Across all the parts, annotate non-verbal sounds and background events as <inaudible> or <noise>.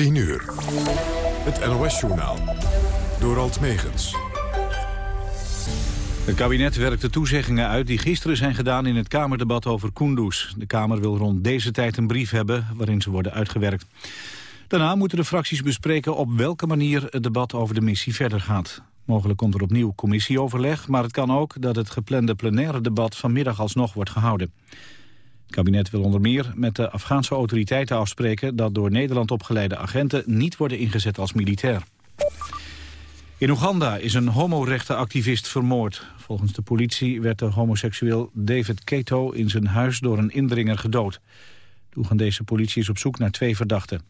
10 uur. Het NOS-journaal. Door Alt Megens. Het kabinet werkt de toezeggingen uit die gisteren zijn gedaan in het Kamerdebat over Kunduz. De Kamer wil rond deze tijd een brief hebben waarin ze worden uitgewerkt. Daarna moeten de fracties bespreken op welke manier het debat over de missie verder gaat. Mogelijk komt er opnieuw commissieoverleg, maar het kan ook dat het geplande plenaire debat vanmiddag alsnog wordt gehouden. Het kabinet wil onder meer met de Afghaanse autoriteiten afspreken dat door Nederland opgeleide agenten niet worden ingezet als militair. In Oeganda is een homorechtenactivist vermoord. Volgens de politie werd de homoseksueel David Keto in zijn huis door een indringer gedood. De Oegandese politie is op zoek naar twee verdachten.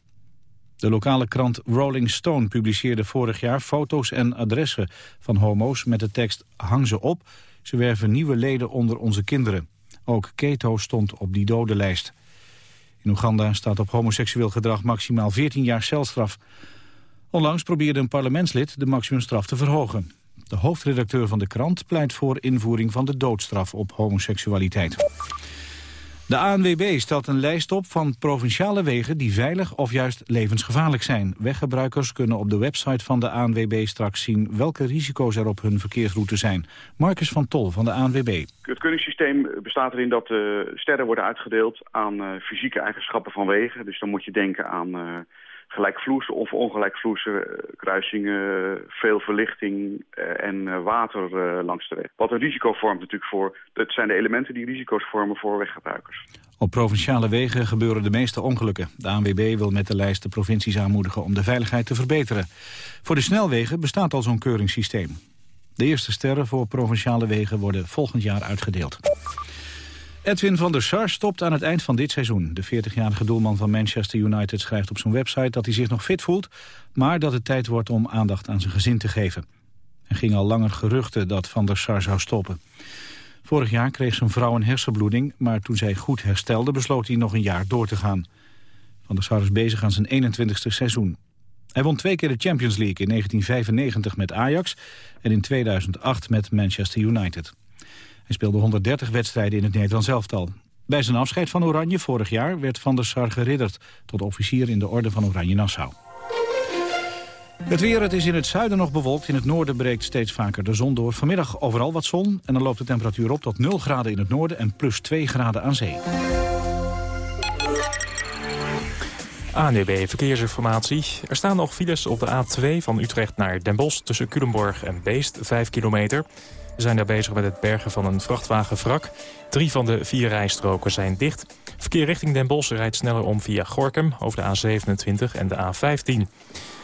De lokale krant Rolling Stone publiceerde vorig jaar foto's en adressen van homo's met de tekst Hang ze op, ze werven nieuwe leden onder onze kinderen. Ook Keto stond op die dodenlijst. In Oeganda staat op homoseksueel gedrag maximaal 14 jaar celstraf. Onlangs probeerde een parlementslid de maximumstraf te verhogen. De hoofdredacteur van de krant pleit voor invoering van de doodstraf op homoseksualiteit. De ANWB stelt een lijst op van provinciale wegen die veilig of juist levensgevaarlijk zijn. Weggebruikers kunnen op de website van de ANWB straks zien welke risico's er op hun verkeersroute zijn. Marcus van Tol van de ANWB. Het kunningssysteem bestaat erin dat uh, sterren worden uitgedeeld aan uh, fysieke eigenschappen van wegen. Dus dan moet je denken aan... Uh, gelijkvloerse of ongelijkvloerse kruisingen, veel verlichting en water langs de weg. Wat een risico vormt natuurlijk voor, dat zijn de elementen die risico's vormen voor weggebruikers. Op provinciale wegen gebeuren de meeste ongelukken. De ANWB wil met de lijst de provincies aanmoedigen om de veiligheid te verbeteren. Voor de snelwegen bestaat al zo'n keuringssysteem. De eerste sterren voor provinciale wegen worden volgend jaar uitgedeeld. Edwin van der Sar stopt aan het eind van dit seizoen. De 40-jarige doelman van Manchester United schrijft op zijn website dat hij zich nog fit voelt... maar dat het tijd wordt om aandacht aan zijn gezin te geven. Er ging al langer geruchten dat van der Sar zou stoppen. Vorig jaar kreeg zijn vrouw een hersenbloeding... maar toen zij goed herstelde besloot hij nog een jaar door te gaan. Van der Sar is bezig aan zijn 21ste seizoen. Hij won twee keer de Champions League in 1995 met Ajax... en in 2008 met Manchester United. Hij speelde 130 wedstrijden in het Nederlands elftal. Bij zijn afscheid van Oranje vorig jaar werd Van der Sar geridderd... tot officier in de Orde van Oranje Nassau. Het weer, het is in het zuiden nog bewolkt. In het noorden breekt steeds vaker de zon door. Vanmiddag overal wat zon en dan loopt de temperatuur op tot 0 graden in het noorden... en plus 2 graden aan zee. ANDB Verkeersinformatie. Er staan nog files op de A2 van Utrecht naar Den Bosch... tussen Culemborg en Beest, 5 kilometer... Zijn daar bezig met het bergen van een vrachtwagenwrak. Drie van de vier rijstroken zijn dicht. Verkeer richting Den Bosch rijdt sneller om via Gorkum over de A27 en de A15.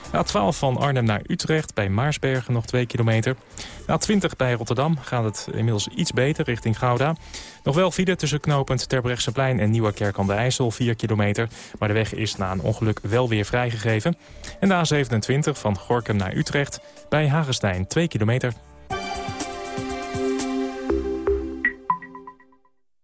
A12 van Arnhem naar Utrecht, bij Maarsbergen nog 2 kilometer. A20 bij Rotterdam gaat het inmiddels iets beter richting Gouda. Nog wel file tussen knooppunt Terbrechtseplein en Nieuwerkerk aan de IJssel, 4 kilometer. Maar de weg is na een ongeluk wel weer vrijgegeven. En de A27 van Gorkum naar Utrecht, bij Hagestein 2 kilometer.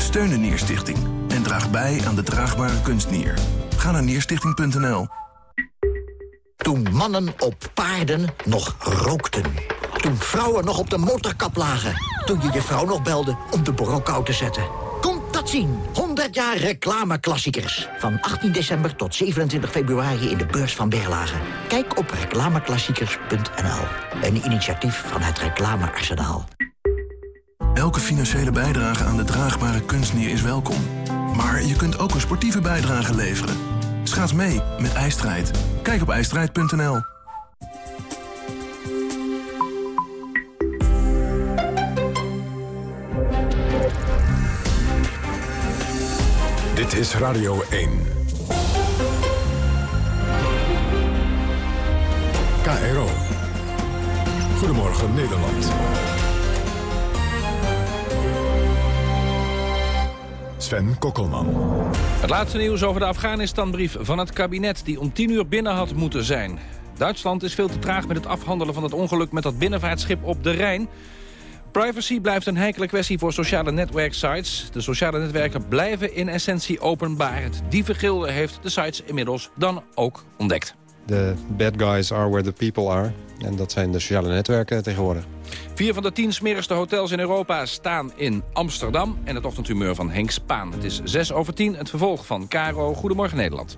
Steun de Nierstichting en draag bij aan de draagbare kunstnier. Ga naar nierstichting.nl. Toen mannen op paarden nog rookten. Toen vrouwen nog op de motorkap lagen. Toen je je vrouw nog belde om de borrelkou te zetten. Komt dat zien. 100 jaar reclameklassiekers. Van 18 december tot 27 februari in de beurs van Berlage. Kijk op reclameklassiekers.nl. Een initiatief van het Reclamearsenaal. Elke financiële bijdrage aan de draagbare kunstnier is welkom. Maar je kunt ook een sportieve bijdrage leveren. Schaats mee met IJstrijd. Kijk op ijstrijd.nl. Dit is Radio 1. KRO. Goedemorgen Nederland. Sven Kokkelman. Het laatste nieuws over de Afghanistan-brief van het kabinet... die om tien uur binnen had moeten zijn. Duitsland is veel te traag met het afhandelen van het ongeluk... met dat binnenvaartschip op de Rijn. Privacy blijft een heikele kwestie voor sociale netwerksites. De sociale netwerken blijven in essentie openbaar. Het dievengilde heeft de sites inmiddels dan ook ontdekt. De bad guys are where the people are. En dat zijn de sociale netwerken tegenwoordig. Vier van de tien smerigste hotels in Europa staan in Amsterdam. En het ochtendhumeur van Henk Spaan. Het is 6 over 10, het vervolg van Caro. Goedemorgen Nederland.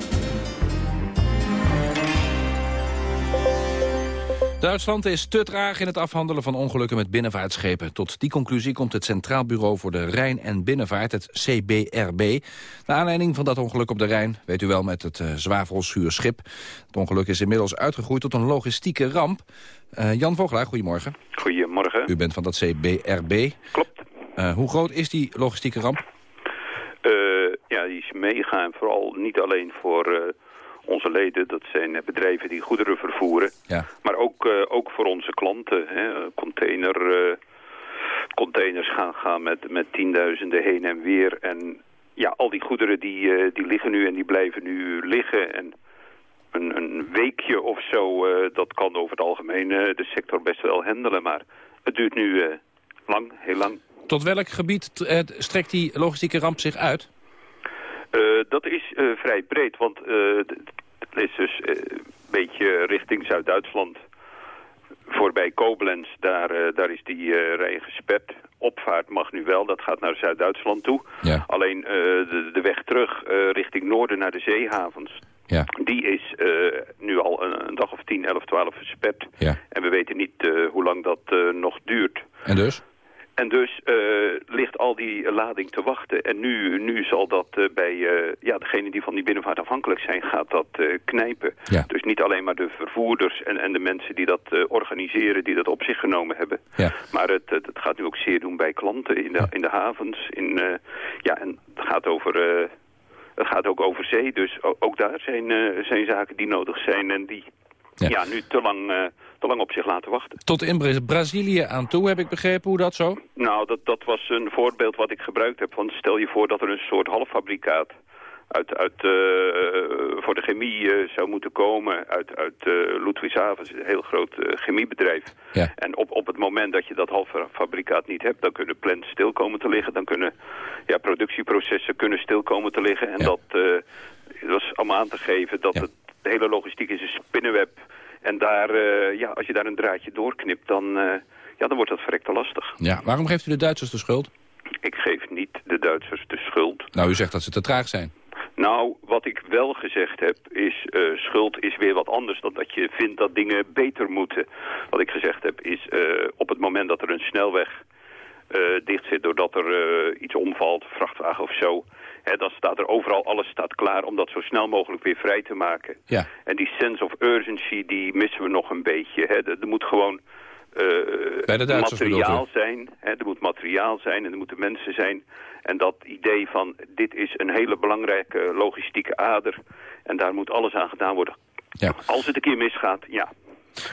Duitsland is te traag in het afhandelen van ongelukken met binnenvaartschepen. Tot die conclusie komt het Centraal Bureau voor de Rijn en Binnenvaart, het CBRB. Naar aanleiding van dat ongeluk op de Rijn, weet u wel, met het uh, zwavelzuurschip. Het ongeluk is inmiddels uitgegroeid tot een logistieke ramp. Uh, Jan Vogelaar, goedemorgen. Goedemorgen. U bent van dat CBRB. Klopt. Uh, hoe groot is die logistieke ramp? ja, die is mega en vooral niet alleen voor onze leden, dat zijn bedrijven die goederen vervoeren. Ja. Maar ook, uh, ook voor onze klanten. Hè. Container, uh, containers gaan, gaan met, met tienduizenden heen en weer. En ja, al die goederen die, die liggen nu en die blijven nu liggen. En een, een weekje of zo, dat kan over het algemeen de sector best wel handelen. Maar het duurt nu lang, heel lang. Tot welk gebied strekt die logistieke ramp zich uit? Uh, dat is uh, vrij breed, want uh, het is dus een beetje richting Zuid-Duitsland. Voorbij Koblenz, daar, daar is die rij gesperd. Opvaart mag nu wel, dat gaat naar Zuid-Duitsland toe. Ja. Alleen de, de, weg terug richting noorden naar de zeehavens... Ja. Die is nu al een, een, dag of 10, 11, 12 versperd. Ja. En we weten niet hoe lang dat nog duurt. En dus? En dus uh, ligt al die lading te wachten. En nu, nu zal dat uh, bij uh, ja, degenen die van die binnenvaart afhankelijk zijn, gaat dat knijpen. Ja. Dus niet alleen maar de vervoerders en, en de mensen die dat organiseren, die dat op zich genomen hebben. Ja. Maar het, het, het, gaat nu ook zeer doen bij klanten in de, in de havens. In, ja, en het gaat over... het gaat ook over zee, dus ook daar zijn, zijn zaken die nodig zijn en die ja. ja nu te lang, te lang op zich laten wachten. Tot in Brazilië aan toe, heb ik begrepen. Hoe dat zo? Nou, dat, dat was een voorbeeld wat ik gebruikt heb. Want stel je voor dat er een soort halffabrikaat uit, uit, uh, voor de chemie uh, zou moeten komen. Uit, uit uh, Ludwigshaven, een heel groot chemiebedrijf. Ja. En op, op het moment dat je dat halffabrikaat niet hebt... dan kunnen plants stil komen te liggen. Dan kunnen ja, productieprocessen kunnen stil komen te liggen. En Ja. dat, dat was allemaal aan te geven dat Ja. het, de hele logistiek is een spinnenweb. En daar, eh, ja, als je daar een draadje doorknipt, dan, eh, ja, dan wordt dat verrekte lastig. Ja, waarom geeft u de Duitsers de schuld? Ik geef niet de Duitsers de schuld. Nou, u zegt dat ze te traag zijn. Nou, wat ik wel gezegd heb, is eh, schuld is weer wat anders dan dat je vindt dat dingen beter moeten. Wat ik gezegd heb is, op het moment dat er een snelweg dicht zit doordat er iets omvalt, vrachtwagen of zo... Hè, dan staat er overal, alles staat klaar om dat zo snel mogelijk weer vrij te maken. Ja. En die sense of urgency, die missen we nog een beetje. Er, er moet gewoon Duitsers materiaal zijn. Er moet materiaal zijn en er moeten mensen zijn. En dat idee van, dit is een hele belangrijke logistieke ader. En daar moet alles aan gedaan worden. Ja. Als het een keer misgaat, ja.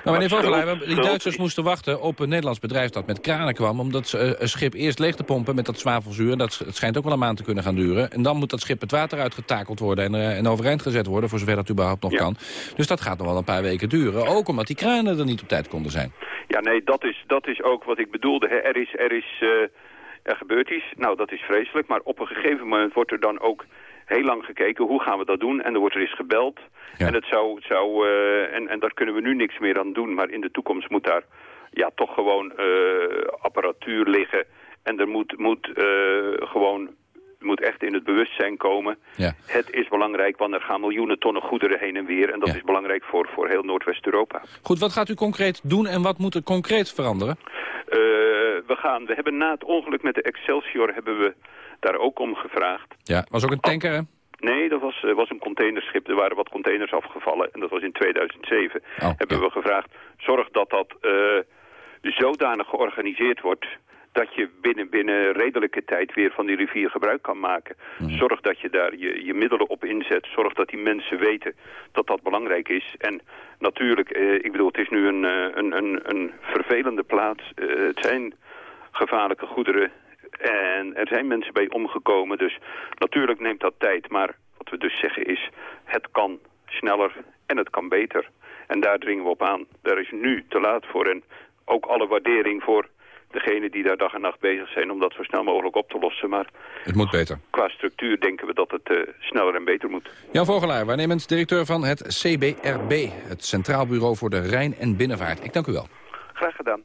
Nou, meneer Vogelaar, die Duitsers moesten wachten op een Nederlands bedrijf dat met kranen kwam... omdat ze eh, een schip eerst leeg te pompen met dat zwavelzuur. Dat het schijnt ook wel een maand te kunnen gaan duren. En dan moet dat schip het water uitgetakeld worden en, eh, en overeind gezet worden... voor zover dat überhaupt nog Ja. kan. Dus dat gaat nog wel een paar weken duren. Ook omdat die kranen er niet op tijd konden zijn. Ja, nee, dat is, dat is ook wat ik bedoelde. Hè. Er is, er is, eh, er gebeurt iets. Nou, dat is vreselijk. Maar op een gegeven moment wordt er dan ook heel lang gekeken, hoe gaan we dat doen? En er wordt er eens gebeld. Ja. En, het zou, zou, eh, en, en daar kunnen we nu niks meer aan doen. Maar in de toekomst moet daar ja, toch gewoon eh, apparatuur liggen. En er moet, moet eh, gewoon moet echt in het bewustzijn komen. Ja. Het is belangrijk, want er gaan miljoenen tonnen goederen heen en weer. En dat Ja. is belangrijk voor, voor heel Noordwest-Europa. Goed, wat gaat u concreet doen en wat moet er concreet veranderen? We, gaan, we hebben na het ongeluk met de Excelsior hebben we daar ook om gevraagd. Ja, was ook een tanker, hè? Nee, dat was, eh, was een containerschip. Er waren wat containers afgevallen en dat was in 2007. Oh, hebben ja. we gevraagd, zorg dat dat eh, zodanig georganiseerd wordt... dat je binnen, binnen redelijke tijd weer van die rivier gebruik kan maken. Mhm. Zorg dat je daar je, je middelen op inzet. Zorg dat die mensen weten dat dat belangrijk is. En natuurlijk, eh, ik bedoel, het is nu een, een, een, een vervelende plaats. Het zijn gevaarlijke goederen. En er zijn mensen bij omgekomen. Dus natuurlijk neemt dat tijd. Maar wat we dus zeggen is, het kan sneller en het kan beter. En daar dringen we op aan. Daar is nu te laat voor. En ook alle waardering voor degenen die daar dag en nacht bezig zijn... om dat zo snel mogelijk op te lossen. Maar Het moet beter. qua structuur denken we dat het eh, sneller en beter moet. Jan Vogelaar, waarnemend directeur van het CBRB... het Centraal Bureau voor de Rijn- en Binnenvaart. Ik dank u wel. Graag gedaan.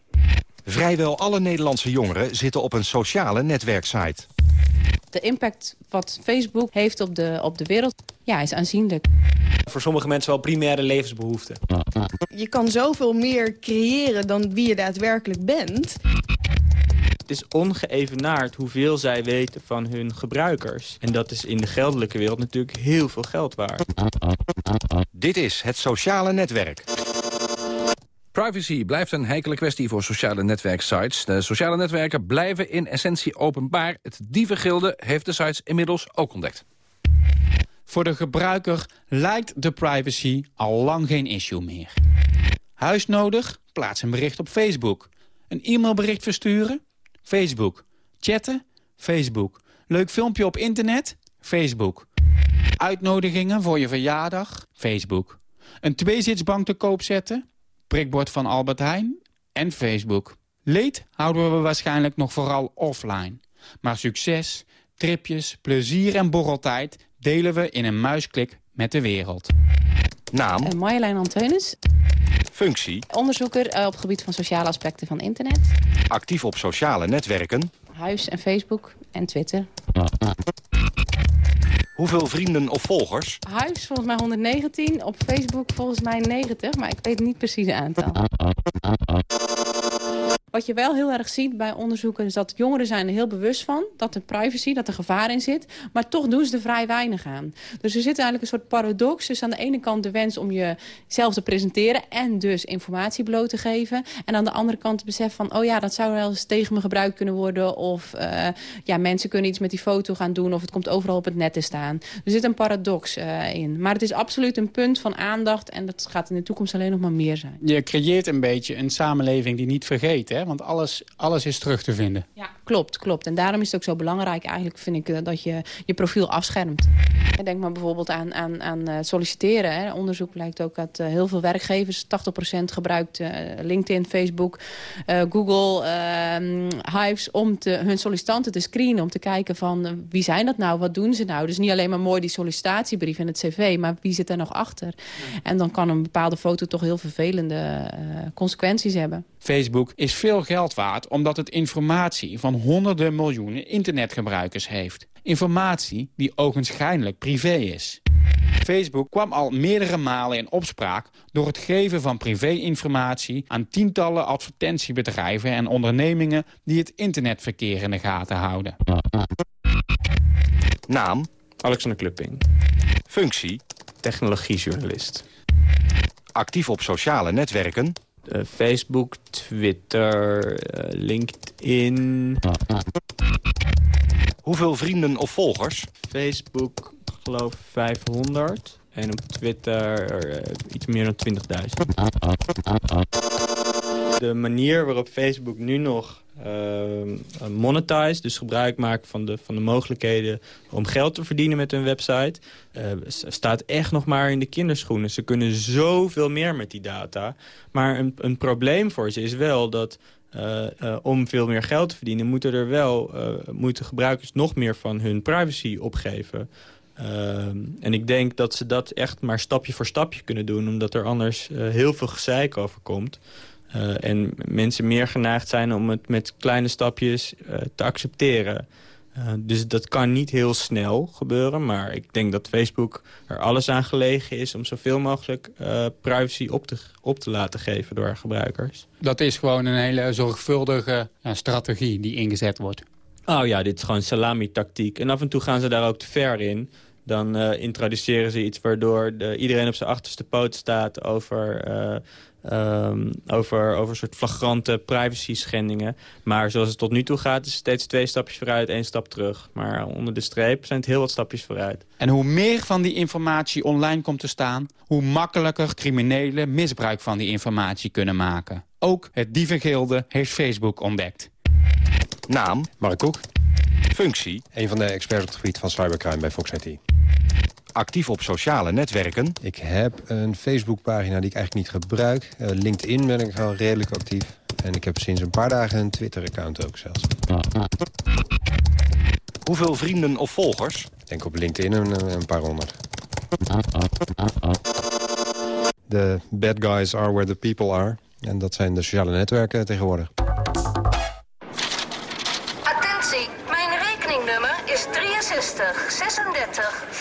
Vrijwel alle Nederlandse jongeren zitten op een sociale netwerksite. De impact wat Facebook heeft op de, op de wereld ja, is aanzienlijk. Voor sommige mensen wel primaire levensbehoeften. Je kan zoveel meer creëren dan wie je daadwerkelijk bent. Het is ongeëvenaard hoeveel zij weten van hun gebruikers. En dat is in de geldelijke wereld natuurlijk heel veel geld waard. Dit is het sociale netwerk. Privacy blijft een heikele kwestie voor sociale netwerksites. De sociale netwerken blijven in essentie openbaar. Het dievengilde heeft de sites inmiddels ook ontdekt. Voor de gebruiker lijkt de privacy al lang geen issue meer. Huis nodig? Plaats een bericht op Facebook. Een e-mailbericht versturen? Facebook. Chatten? Facebook. Leuk filmpje op internet? Facebook. Uitnodigingen voor je verjaardag? Facebook. Een tweezitsbank te koop zetten? Prikbord van Albert Heijn? En Facebook. Leed houden we waarschijnlijk nog vooral offline. Maar succes, tripjes, plezier en borreltijd delen we in een muisklik met de wereld. Naam, Uh, Marjolein Anteunis, functie, onderzoeker eh, op het gebied van sociale aspecten van internet. actief op sociale netwerken. Huis en Facebook en Twitter. Hoeveel vrienden of volgers? Huis volgens mij 119, op Facebook volgens mij 90, maar ik weet niet precies het aantal. Wat je wel heel erg ziet bij onderzoeken is dat jongeren zijn er heel bewust van. Dat de privacy, dat er gevaar in zit. Maar toch doen ze er vrij weinig aan. Dus er zit eigenlijk een soort paradox. Dus aan de ene kant de wens om jezelf te presenteren. En dus informatie bloot te geven. En aan de andere kant het besef van... oh ja, dat zou wel eens tegen me gebruikt kunnen worden. Of uh, ja, mensen kunnen iets met die foto gaan doen. Of het komt overal op het net te staan. Er zit een paradox uh, in. Maar het is absoluut een punt van aandacht. En dat gaat in de toekomst alleen nog maar meer zijn. Je creëert een beetje een samenleving die niet vergeet, hè? Want alles, alles is terug te vinden. Ja, klopt, klopt. En daarom is het ook zo belangrijk eigenlijk, vind ik, uh, dat je je profiel afschermt. Denk maar bijvoorbeeld aan, aan, aan uh, solliciteren. Hè. Onderzoek blijkt ook dat uh, heel veel werkgevers, 80% gebruikt LinkedIn, Facebook, Google, ehm, Hives... om te, hun sollicitanten te screenen, om te kijken van wie zijn dat nou, wat doen ze nou? Dus niet alleen maar mooi die sollicitatiebrief en het cv, maar wie zit er nog achter? Ja. En dan kan een bepaalde foto toch heel vervelende consequenties hebben. Facebook is veel geld waard omdat het informatie van honderden miljoenen internetgebruikers heeft. Informatie die ogenschijnlijk privé is. Facebook kwam al meerdere malen in opspraak door het geven van privé-informatie aan tientallen advertentiebedrijven en ondernemingen die het internetverkeer in de gaten houden. Naam? Alexander Klupping. Functie? Technologiejournalist. Actief op sociale netwerken? Uh, Facebook, Twitter, uh, LinkedIn. Hoeveel vrienden of volgers? Facebook, geloof 500. En op Twitter uh, iets meer dan 20.000. <laughs> De manier waarop Facebook nu nog uh, monetize, dus gebruik maakt van de, van de mogelijkheden om geld te verdienen met hun website, uh, staat echt nog maar in de kinderschoenen. Ze kunnen zoveel meer met die data. Maar een, een probleem voor ze is wel dat uh, uh, om veel meer geld te verdienen, moeten er wel moeten gebruikers nog meer van hun privacy opgeven. en ik denk dat ze dat echt maar stapje voor stapje kunnen doen, omdat er anders heel veel gezeik over komt. Uh, en mensen meer geneigd zijn om het met kleine stapjes uh, te accepteren. Uh, dus dat kan niet heel snel gebeuren. Maar ik denk dat Facebook er alles aan gelegen is... om zoveel mogelijk privacy op te, op te laten geven door gebruikers. Dat is gewoon een hele zorgvuldige strategie die ingezet wordt. Oh ja, dit is gewoon salami-tactiek. En af en toe gaan ze daar ook te ver in. Dan uh, introduceren ze iets waardoor de, iedereen op zijn achterste poot staat over... Uh, um, over, over een soort flagrante privacy schendingen. Maar zoals het tot nu toe gaat, is het steeds twee stapjes vooruit, één stap terug. Maar onder de streep zijn het heel wat stapjes vooruit. En hoe meer van die informatie online komt te staan... hoe makkelijker criminelen misbruik van die informatie kunnen maken. Ook het dievengilde heeft Facebook ontdekt. Naam? Mark Koek. Functie? Een van de experts op het gebied van cybercrime bij Fox IT. Actief op sociale netwerken? Ik heb een Facebookpagina die ik eigenlijk niet gebruik. Uh, LinkedIn ben ik al redelijk actief. En ik heb sinds een paar dagen een Twitter-account ook zelfs. Hoeveel vrienden of volgers? Ik denk op LinkedIn een, een paar honderd. De bad guys are where the people are. En dat zijn de sociale netwerken tegenwoordig. Attentie, mijn rekeningnummer is 63 36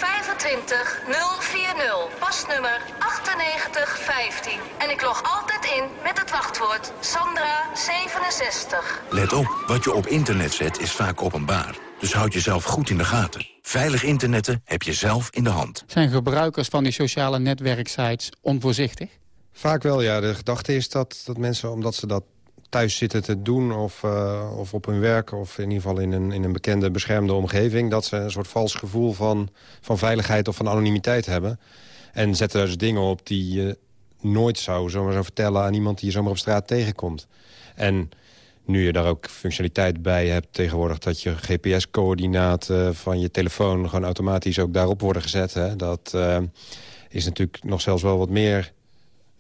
25 040. Pasnummer 98 15. En ik log altijd in met het wachtwoord Sandra 67. Let op, wat je op internet zet is vaak openbaar. Dus houd jezelf goed in de gaten. Veilig internetten heb je zelf in de hand. Zijn gebruikers van die sociale netwerksites onvoorzichtig? Vaak wel, ja. De gedachte is dat, dat mensen, omdat ze dat thuis zitten te doen... Of, uh, of op hun werk, of in ieder geval in een, in een bekende beschermde omgeving... dat ze een soort vals gevoel van, van veiligheid of van anonimiteit hebben. En zetten daar dus dingen op die je nooit zou, zomaar zou vertellen... aan iemand die je zomaar op straat tegenkomt. En nu je daar ook functionaliteit bij hebt tegenwoordig... dat je GPS-coördinaten van je telefoon gewoon automatisch ook daarop worden gezet... Hè, dat uh, is natuurlijk nog zelfs wel wat meer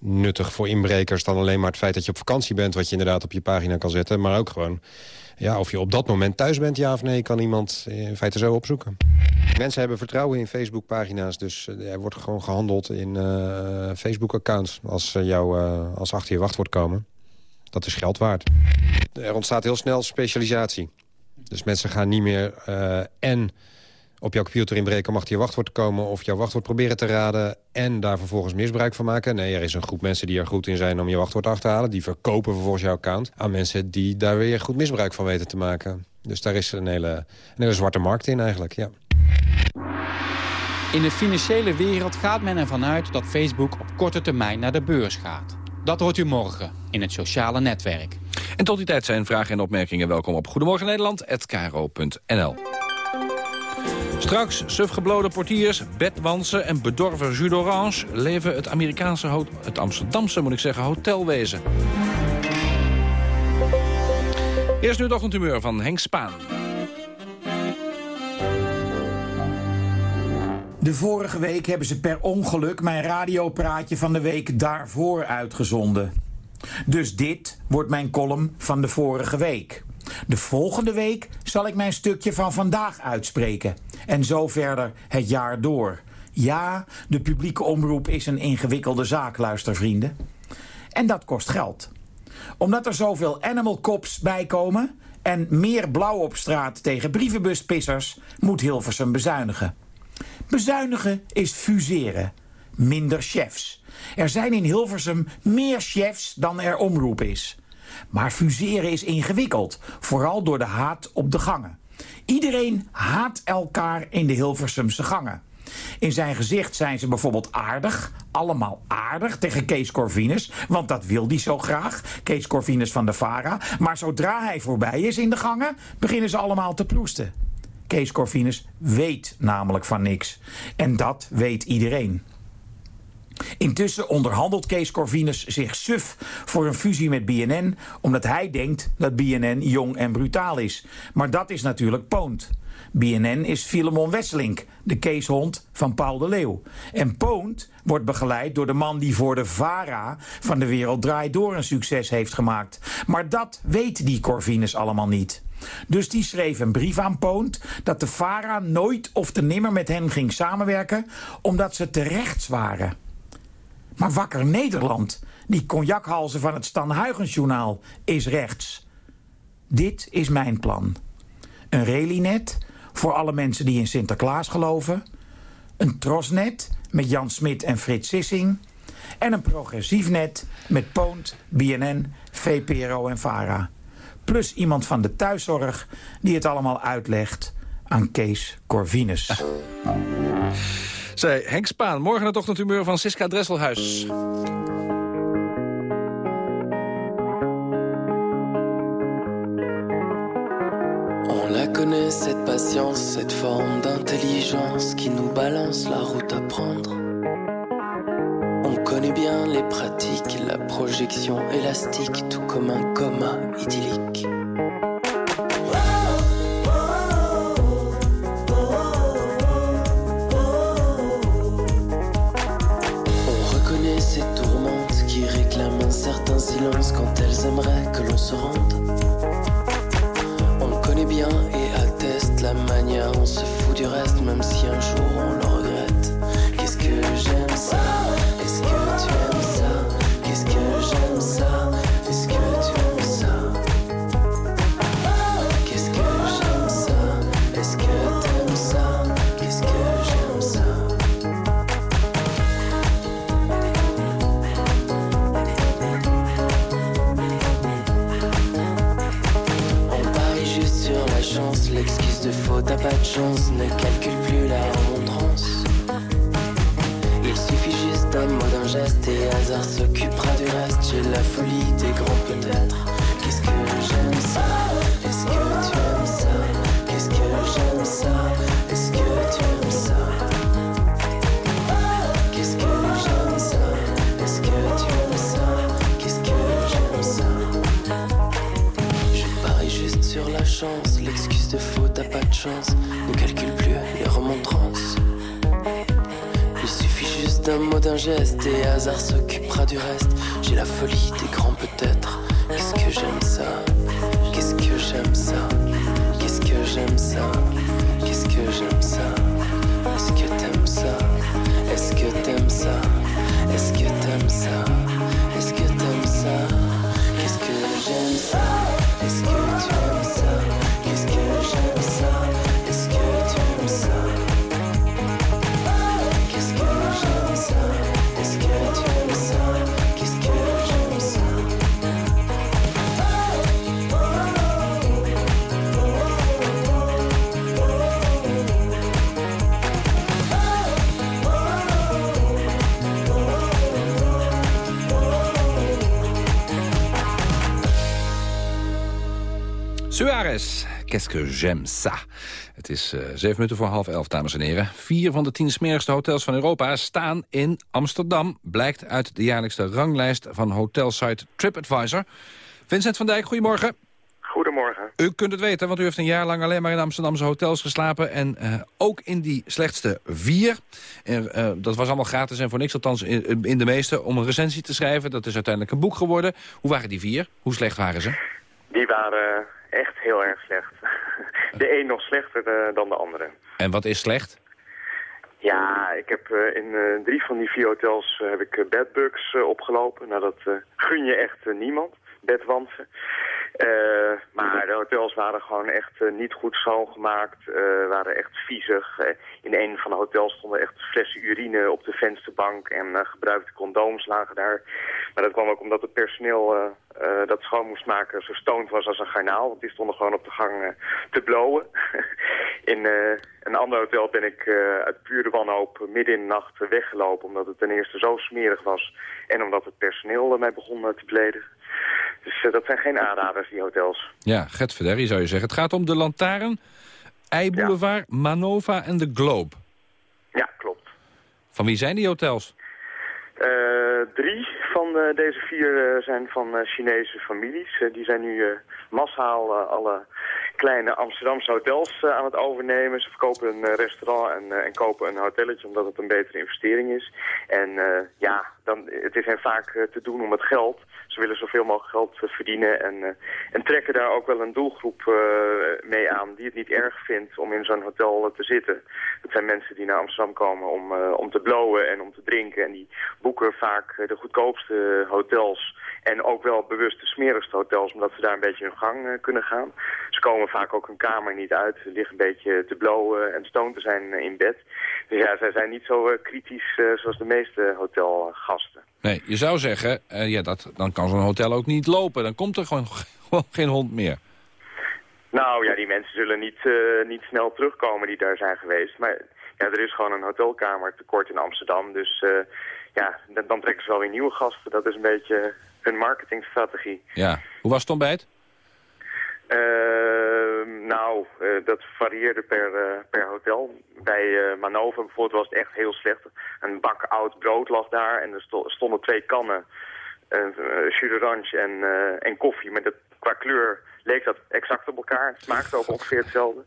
nuttig voor inbrekers dan alleen maar het feit dat je op vakantie bent... wat je inderdaad op je pagina kan zetten. Maar ook gewoon ja, of je op dat moment thuis bent, ja of nee... kan iemand in feite zo opzoeken. Mensen hebben vertrouwen in Facebook-pagina's. Dus eh, er wordt gewoon gehandeld in uh, Facebook-accounts... als jou uh, als achter je wachtwoord komen. Dat is geld waard. Er ontstaat heel snel specialisatie. Dus mensen gaan niet meer en op jouw computer inbreken om achter je wachtwoord te komen... of jouw wachtwoord proberen te raden en daar vervolgens misbruik van maken. Nee, er is een groep mensen die er goed in zijn om je wachtwoord achter te halen. Die verkopen vervolgens jouw account aan mensen die daar weer goed misbruik van weten te maken. Dus daar is een hele, een hele zwarte markt in eigenlijk, ja. In de financiële wereld gaat men ervan uit dat Facebook op korte termijn naar de beurs gaat. Dat hoort u morgen in het sociale netwerk. En tot die tijd zijn vragen en opmerkingen welkom op Goedemorgen Nederland@kro.nl. Straks sufgeblode portiers, bedwansen en bedorven jus d'orange... leven het Amerikaanse, het Amsterdamse, moet ik zeggen, hotelwezen. Eerst nu het ochtendhumeur van Henk Spaan. De vorige week hebben ze per ongeluk mijn radiopraatje van de week daarvoor uitgezonden. Dus dit wordt mijn column van de vorige week. De volgende week zal ik mijn stukje van vandaag uitspreken. En zo verder het jaar door. Ja, de publieke omroep is een ingewikkelde zaak, luistervrienden. En dat kost geld. Omdat er zoveel animal cops bijkomen en meer blauw op straat tegen brievenbuspissers, moet Hilversum bezuinigen. Bezuinigen is fuseren. Minder chefs. Er zijn in Hilversum meer chefs dan er omroep is. Maar fuseren is ingewikkeld, vooral door de haat op de gangen. Iedereen haat elkaar in de Hilversumse gangen. In zijn gezicht zijn ze bijvoorbeeld aardig, allemaal aardig tegen Kees Corvinus, want dat wil hij zo graag, Kees Corvinus van de Vara. Maar zodra hij voorbij is in de gangen, beginnen ze allemaal te ploesten. Kees Corvinus weet namelijk van niks. En dat weet iedereen. Intussen onderhandelt Kees Corvinus zich suf voor een fusie met BNN... omdat hij denkt dat BNN jong en brutaal is. Maar dat is natuurlijk Poont. BNN is Filemon Wesselink, de keeshond van Paul de Leeuw. En Poont wordt begeleid door de man die voor de VARA van de wereld draait door een succes heeft gemaakt. Maar dat weet die Corvinus allemaal niet. Dus die schreef een brief aan Poont dat de VARA nooit of te nimmer met hen ging samenwerken... omdat ze te rechts waren. Maar Wakker Nederland, die cognachalzen van het Stan Huygensjournaal, is rechts. Dit is mijn plan. Een relinet voor alle mensen die in Sinterklaas geloven. Een trosnet met Jan Smit en Frits Sissing. En een progressief net met Poont, BNN, VPRO en VARA. Plus iemand van de thuiszorg die het allemaal uitlegt aan Kees Corvinus. Henk Spaan, morgen het ochtendhumeur van Dresselhuis. On la connaît, cette patience, cette forme d'intelligence qui nous balance la route à prendre. On connaît bien les pratiques, la projection élastique, tout comme un coma idyllique. Quand elles aimeraient que l'on se rende. On connaît bien et atteste la manière, on se fout du reste, même si un jour on le ne calcule plus la remontrance. Il suffit juste d'un mot, d'un geste et hasard s'occupera du reste. J'ai la folie des grands peut-être. Qu'est-ce que j'aime ça? De faute à pas de chance, ne calcule plus les remontrances. Il suffit juste d'un mot, d'un geste, et hasard s'occupera du reste. J'ai la folie des grands peut-être. Qu'est-ce que j'aime ça? Qu'est-ce que j'aime ça? Qu'est-ce que j'aime ça? Qu'est-ce que j'aime ça? Est-ce que t'aimes ça? Est-ce que t'aimes ça? Est-ce que t'aimes ça? Suarez, qu'est-ce que j'aime ça. Het is eh, zeven minuten voor half elf, dames en heren. Vier van de tien smerigste hotels van Europa staan in Amsterdam. Blijkt uit de jaarlijkse ranglijst van hotelsite TripAdvisor. Vincent van Dijk, goedemorgen. Goedemorgen. U kunt het weten, want u heeft een jaar lang alleen maar in Amsterdamse hotels geslapen. En eh, ook in die slechtste vier. En, eh, dat was allemaal gratis en voor niks, althans in, in de meeste, om een recensie te schrijven. Dat is uiteindelijk een boek geworden. Hoe waren die vier? Hoe slecht waren ze? Die waren echt heel erg slecht. <laughs> De een nog slechter eh, dan de andere. En wat is slecht? Ja, ik heb eh, in eh, drie van die vier hotels heb ik bedbugs opgelopen. Nou, dat gun je echt niemand, bedwansen. Maar de hotels waren gewoon echt niet goed schoongemaakt, waren echt viezig. In een van de hotels stonden echt flessen urine op de vensterbank en gebruikte condooms lagen daar. Maar dat kwam ook omdat het personeel eh, dat schoon moest maken zo stoned was als een garnaal. Want die stonden gewoon op de gang eh, te blowen. <laughs> in eh, een ander hotel ben ik uit pure wanhoop midden in de nacht weggelopen. Omdat het ten eerste zo smerig was en omdat het personeel mij begon te beledigen. Dus dat zijn geen aanraders, die hotels. Ja, Gert Verderri zou je zeggen. Het gaat om de Lantaarn, Eiboulevard, Manova en de Globe. Ja, klopt. Van wie zijn die hotels? Eh, drie van eh, deze vier eh, zijn van Chinese families. Die zijn nu massaal alle kleine Amsterdamse hotels aan het overnemen. Ze verkopen een restaurant en, en kopen een hotelletje omdat het een betere investering is. En ja, dan, het is hen vaak te doen om het geld. Ze willen zoveel mogelijk geld eh, verdienen en, eh, en trekken daar ook wel een doelgroep eh, mee aan die het niet erg vindt om in zo'n hotel te zitten. Het zijn mensen die naar Amsterdam komen om, om te blowen en om te drinken. En die boeken vaak de goedkoopste hotels en ook wel bewust de smerigste hotels, omdat ze daar een beetje hun gang kunnen gaan. Ze komen vaak ook hun kamer niet uit, ze liggen een beetje te blowen en stoned te zijn in bed. Dus ja, zij zijn niet zo kritisch zoals de meeste hotelgasten. Nee, je zou zeggen, eh, ja, dat, dan kan zo'n hotel ook niet lopen. Dan komt er gewoon, <laughs> gewoon geen hond meer. Nou ja, die mensen zullen niet, eh, niet snel terugkomen die daar zijn geweest. Maar ja, er is gewoon een hotelkamer tekort in Amsterdam. Dus ja, dan, dan trekken ze wel weer nieuwe gasten. Dat is een beetje hun marketingstrategie. Ja. Hoe was het ontbijt? Uh, nou, uh, dat varieerde per, uh, per hotel. Bij uh, Manova bijvoorbeeld was het echt heel slecht. Een bak oud brood lag daar en er stonden twee kannen. jus d'orange en, en koffie. Maar dat, qua kleur leek dat exact op elkaar. Het smaakte ook ongeveer hetzelfde.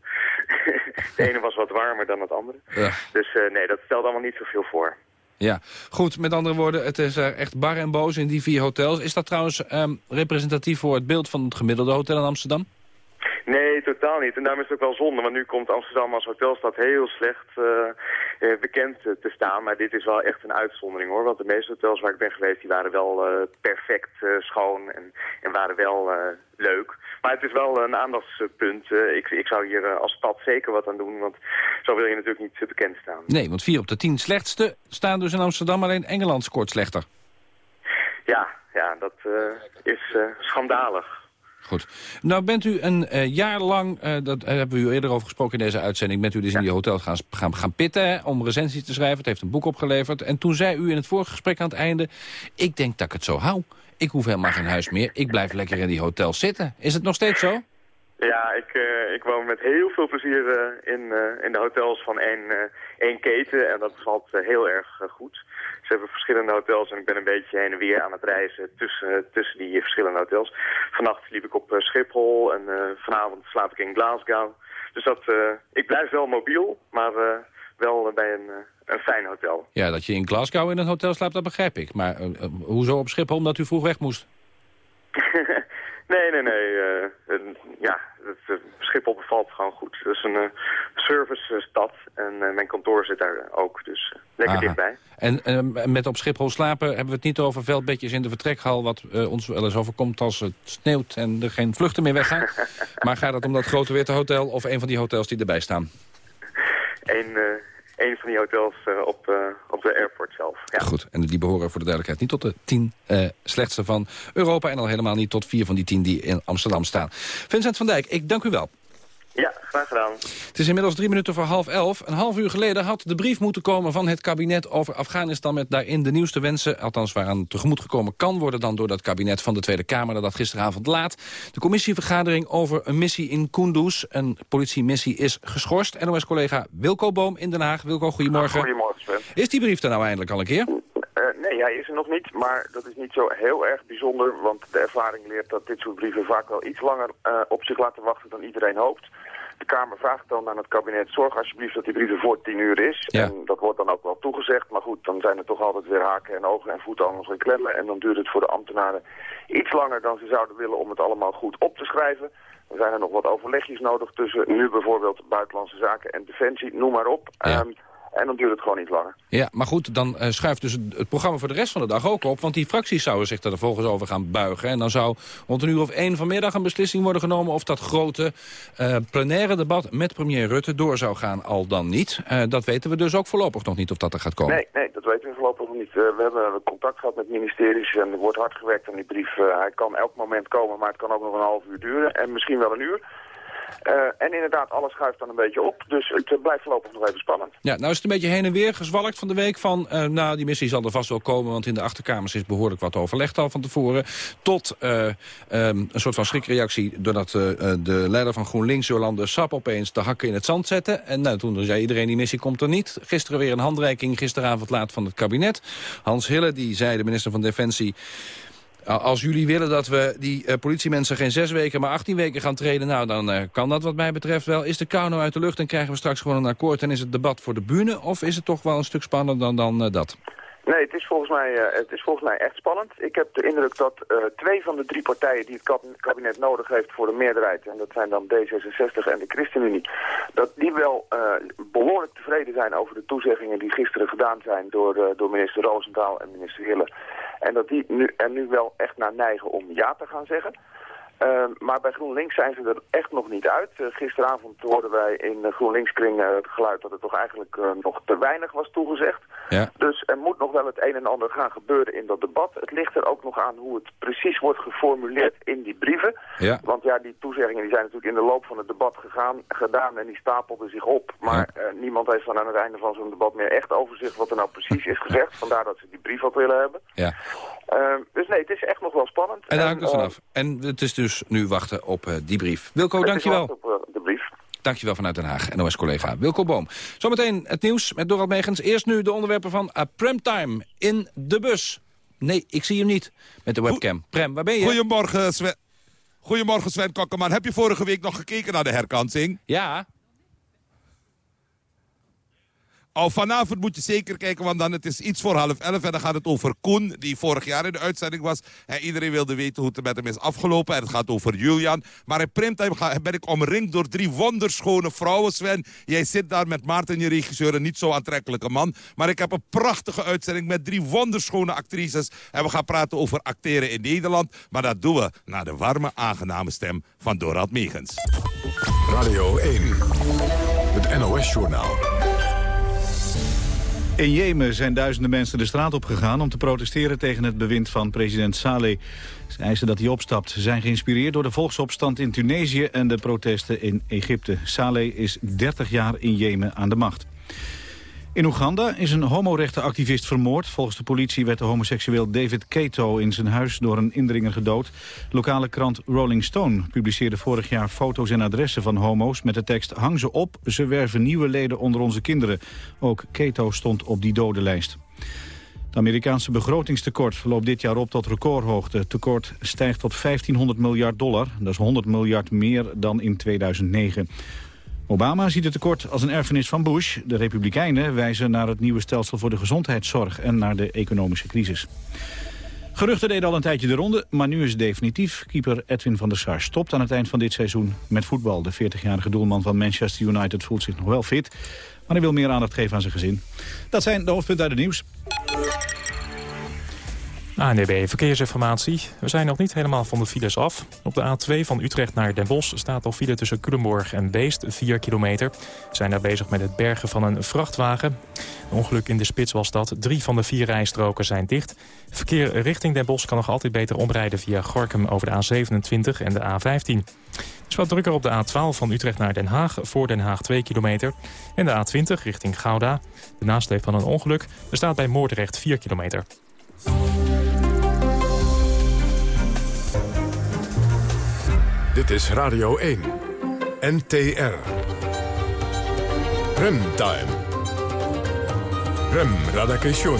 <laughs> de ene was wat warmer dan het andere. Ja. Dus nee, dat stelde allemaal niet zoveel voor. Ja, goed. Met andere woorden, het is er echt bar en boos in die vier hotels. Is dat trouwens um, representatief voor het beeld van het gemiddelde hotel in Amsterdam? Nee, totaal niet. En daarom is het ook wel zonde, want nu komt Amsterdam als hotelstad heel slecht uh, bekend te staan. Maar dit is wel echt een uitzondering hoor. Want de meeste hotels waar ik ben geweest, die waren wel uh, perfect schoon en, en, waren wel leuk. Maar het is wel een aandachtspunt. ik, ik zou hier als stad zeker wat aan doen, want zo wil je natuurlijk niet bekend staan. Nee, want vier op de tien slechtste staan dus in Amsterdam, alleen Engeland scoort slechter. Ja, ja dat is schandalig. Goed. Nou bent u een uh, jaar lang, uh, dat hebben we u eerder over gesproken in deze uitzending... bent u dus in die hotel gaan, gaan, gaan pitten om recensies te schrijven. Het heeft een boek opgeleverd. En toen zei u in het vorige gesprek aan het einde... ik denk dat ik het zo hou. Ik hoef helemaal geen huis meer. Ik blijf lekker in die hotel zitten. Is het nog steeds zo? Ja, ik, uh, ik woon met heel veel plezier in, in de hotels van één, één keten en dat valt heel erg goed. Ze hebben verschillende hotels en ik ben een beetje heen en weer aan het reizen tussen, tussen die verschillende hotels. Vannacht liep ik op Schiphol en vanavond slaap ik in Glasgow. Dus dat, ik blijf wel mobiel, maar wel bij een, een fijn hotel. Ja, dat je in Glasgow in een hotel slaapt, dat begrijp ik. Maar hoezo op Schiphol omdat u vroeg weg moest? <laughs> Nee, nee, nee. Uh, ja, het, uh, Schiphol bevalt gewoon goed. Het is een uh, servicestad en mijn kantoor zit daar ook, dus lekker Aha. dichtbij. En met op Schiphol slapen hebben we het niet over veldbedjes in de vertrekhal... wat ons wel eens overkomt als het sneeuwt en er geen vluchten meer weggaan. <laughs> maar gaat het om dat grote witte hotel of een van die hotels die erbij staan? Eén een van die hotels uh, op, uh, op de airport zelf. Ja. Goed, en die behoren voor de duidelijkheid niet tot de tien uh, slechtste van Europa... en al helemaal niet tot vier van die tien die in Amsterdam staan. Vincent van Dijk, ik dank u wel. Ja, graag gedaan. Het is inmiddels drie minuten voor half elf. Een half uur geleden had de brief moeten komen van het kabinet over Afghanistan... met daarin de nieuwste wensen, althans waaraan tegemoet gekomen kan worden... dan door dat kabinet van de Tweede Kamer dat gisteravond laat. De commissievergadering over een missie in Kunduz. Een politiemissie is geschorst. NOS-collega Wilco Boom in Den Haag. Wilco, goedemorgen. Goedemorgen, Sven. Is die brief er nou eindelijk al een keer? Uh, nee, hij is er nog niet, maar dat is niet zo heel erg bijzonder... want de ervaring leert dat dit soort brieven vaak wel iets langer uh, op zich laten wachten dan iedereen hoopt. De Kamer vraagt dan aan het kabinet, zorg alsjeblieft dat die brieven voor tien uur is. Ja. En dat wordt dan ook wel toegezegd. Maar goed, dan zijn er toch altijd weer haken en ogen en voeten allemaal in klemmen. En dan duurt het voor de ambtenaren iets langer dan ze zouden willen om het allemaal goed op te schrijven. Dan zijn er nog wat overlegjes nodig tussen nu bijvoorbeeld Buitenlandse Zaken en Defensie, noem maar op. Ja. Um, en dan duurt het gewoon niet langer. Ja, maar goed, dan uh, schuift dus het, het, programma voor de rest van de dag ook op. Want die fracties zouden zich er vervolgens over gaan buigen. En dan zou rond een uur of één vanmiddag een beslissing worden genomen... of dat grote uh, plenaire debat met premier Rutte door zou gaan, al dan niet. Uh, dat weten we dus ook voorlopig nog niet of dat er gaat komen. Nee, nee dat weten we voorlopig nog niet. we hebben contact gehad met ministeries en er wordt hard gewerkt aan die brief. hij kan elk moment komen, maar het kan ook nog een half uur duren. En misschien wel een uur. Uh, en inderdaad, alles schuift dan een beetje op. Dus het uh, blijft voorlopig nog even spannend. Ja, nou is het een beetje heen en weer gezwalkt van de week van... Uh, nou, die missie zal er vast wel komen, want in de achterkamers is behoorlijk wat overlegd al van tevoren. Tot um, een soort van schrikreactie doordat de leider van GroenLinks, Jolande Sap, opeens de hakken in het zand zette. En nou, toen zei iedereen, die missie komt er niet. Gisteren weer een handreiking, gisteravond laat van het kabinet. Hans Hille, die zei, de minister van Defensie... Als jullie willen dat we die uh, politiemensen geen zes weken, maar 18 weken gaan treden... nou, dan uh, kan dat wat mij betreft wel. Is de kou nou uit de lucht en krijgen we straks gewoon een akkoord... en is het debat voor de bühne of is het toch wel een stuk spannender dan, dan uh, dat? Nee, het is, volgens mij, het is volgens mij echt spannend. Ik heb de indruk dat twee van de drie partijen die het kabinet nodig heeft voor de meerderheid... en dat zijn dan D66 en de ChristenUnie... dat die wel behoorlijk tevreden zijn over de toezeggingen die gisteren gedaan zijn... door, door minister Roosentaal en minister Hille. En dat die nu, er nu wel echt naar neigen om ja te gaan zeggen... Ehm, maar bij GroenLinks zijn ze er echt nog niet uit. Uh, gisteravond hoorden wij in de GroenLinks-kring uh, het geluid dat het toch eigenlijk uh, nog te weinig was toegezegd. Ja. Dus er moet nog wel het een en ander gaan gebeuren in dat debat. Het ligt er ook nog aan hoe het precies wordt geformuleerd in die brieven. Ja. Want ja, die toezeggingen die zijn natuurlijk in de loop van het debat gegaan, gedaan en die stapelden zich op. Maar ja. niemand heeft dan aan het einde van zo'n debat meer echt overzicht wat er nou precies is gezegd. <laughs> Vandaar dat ze die brief ook willen hebben. Ja. Ehm, dus nee, het is echt nog wel spannend. En daar hangt het vanaf. En het is dus nu wachten op uh, die brief. Wilco, dankjewel. Uh, de brief. Dankjewel vanuit Den Haag, NOS-collega Wilco Boom. Zometeen het nieuws met Dorald Megens. Eerst nu de onderwerpen van uh, Premtime in de bus. Nee, ik zie hem niet met de webcam. Prem, waar ben je? Goedemorgen, Sven. Goedemorgen, Sven Kokkeman. Heb je vorige week nog gekeken naar de herkansing? Ja. Oh, vanavond moet je zeker kijken, want dan het is iets voor half elf. En dan gaat het over Koen, die vorig jaar in de uitzending was. En iedereen wilde weten hoe het met hem is afgelopen. En het gaat over Julian. Maar in primtime ben ik omringd door drie wonderschone vrouwen, Sven. Jij zit daar met Maarten, je regisseur, een niet zo aantrekkelijke man. Maar ik heb een prachtige uitzending met drie wonderschone actrices. En we gaan praten over acteren in Nederland. Maar dat doen we naar de warme, aangename stem van Dorad Megens. Radio 1, het NOS-journaal. In Jemen zijn duizenden mensen de straat opgegaan om te protesteren tegen het bewind van president Saleh. Ze eisen dat hij opstapt. Ze zijn geïnspireerd door de volksopstand in Tunesië en de protesten in Egypte. Saleh is 30 jaar in Jemen aan de macht. In Oeganda is een homorechtenactivist vermoord. Volgens de politie werd de homoseksueel David Keto in zijn huis door een indringer gedood. Lokale krant Rolling Stone publiceerde vorig jaar foto's en adressen van homo's... met de tekst hang ze op, ze werven nieuwe leden onder onze kinderen. Ook Keto stond op die dodenlijst. Het Amerikaanse begrotingstekort loopt dit jaar op tot recordhoogte. Het tekort stijgt tot 1500 miljard dollar. Dat is 100 miljard meer dan in 2009. Obama ziet het tekort als een erfenis van Bush. De Republikeinen wijzen naar het nieuwe stelsel voor de gezondheidszorg... en naar de economische crisis. Geruchten deden al een tijdje de ronde, maar nu is het definitief. Keeper Edwin van der Sar stopt aan het eind van dit seizoen met voetbal. De 40-jarige doelman van Manchester United voelt zich nog wel fit... maar hij wil meer aandacht geven aan zijn gezin. Dat zijn de hoofdpunten uit het nieuws. ANDB Verkeersinformatie. We zijn nog niet helemaal van de files af. Op de A2 van Utrecht naar Den Bosch staat al file tussen Culemborg en Beest, 4 kilometer. We zijn daar bezig met het bergen van een vrachtwagen. Een ongeluk in de spits was dat. Drie van de vier rijstroken zijn dicht. Verkeer richting Den Bosch kan nog altijd beter omrijden via Gorkum over de A27 en de A15. Het is wat drukker op de A12 van Utrecht naar Den Haag, voor Den Haag 2 kilometer. En de A20 richting Gouda. De nasleep van een ongeluk bestaat bij Moordrecht 4 kilometer. Dit is Radio 1. NTR. Remtime. Rem Radakation.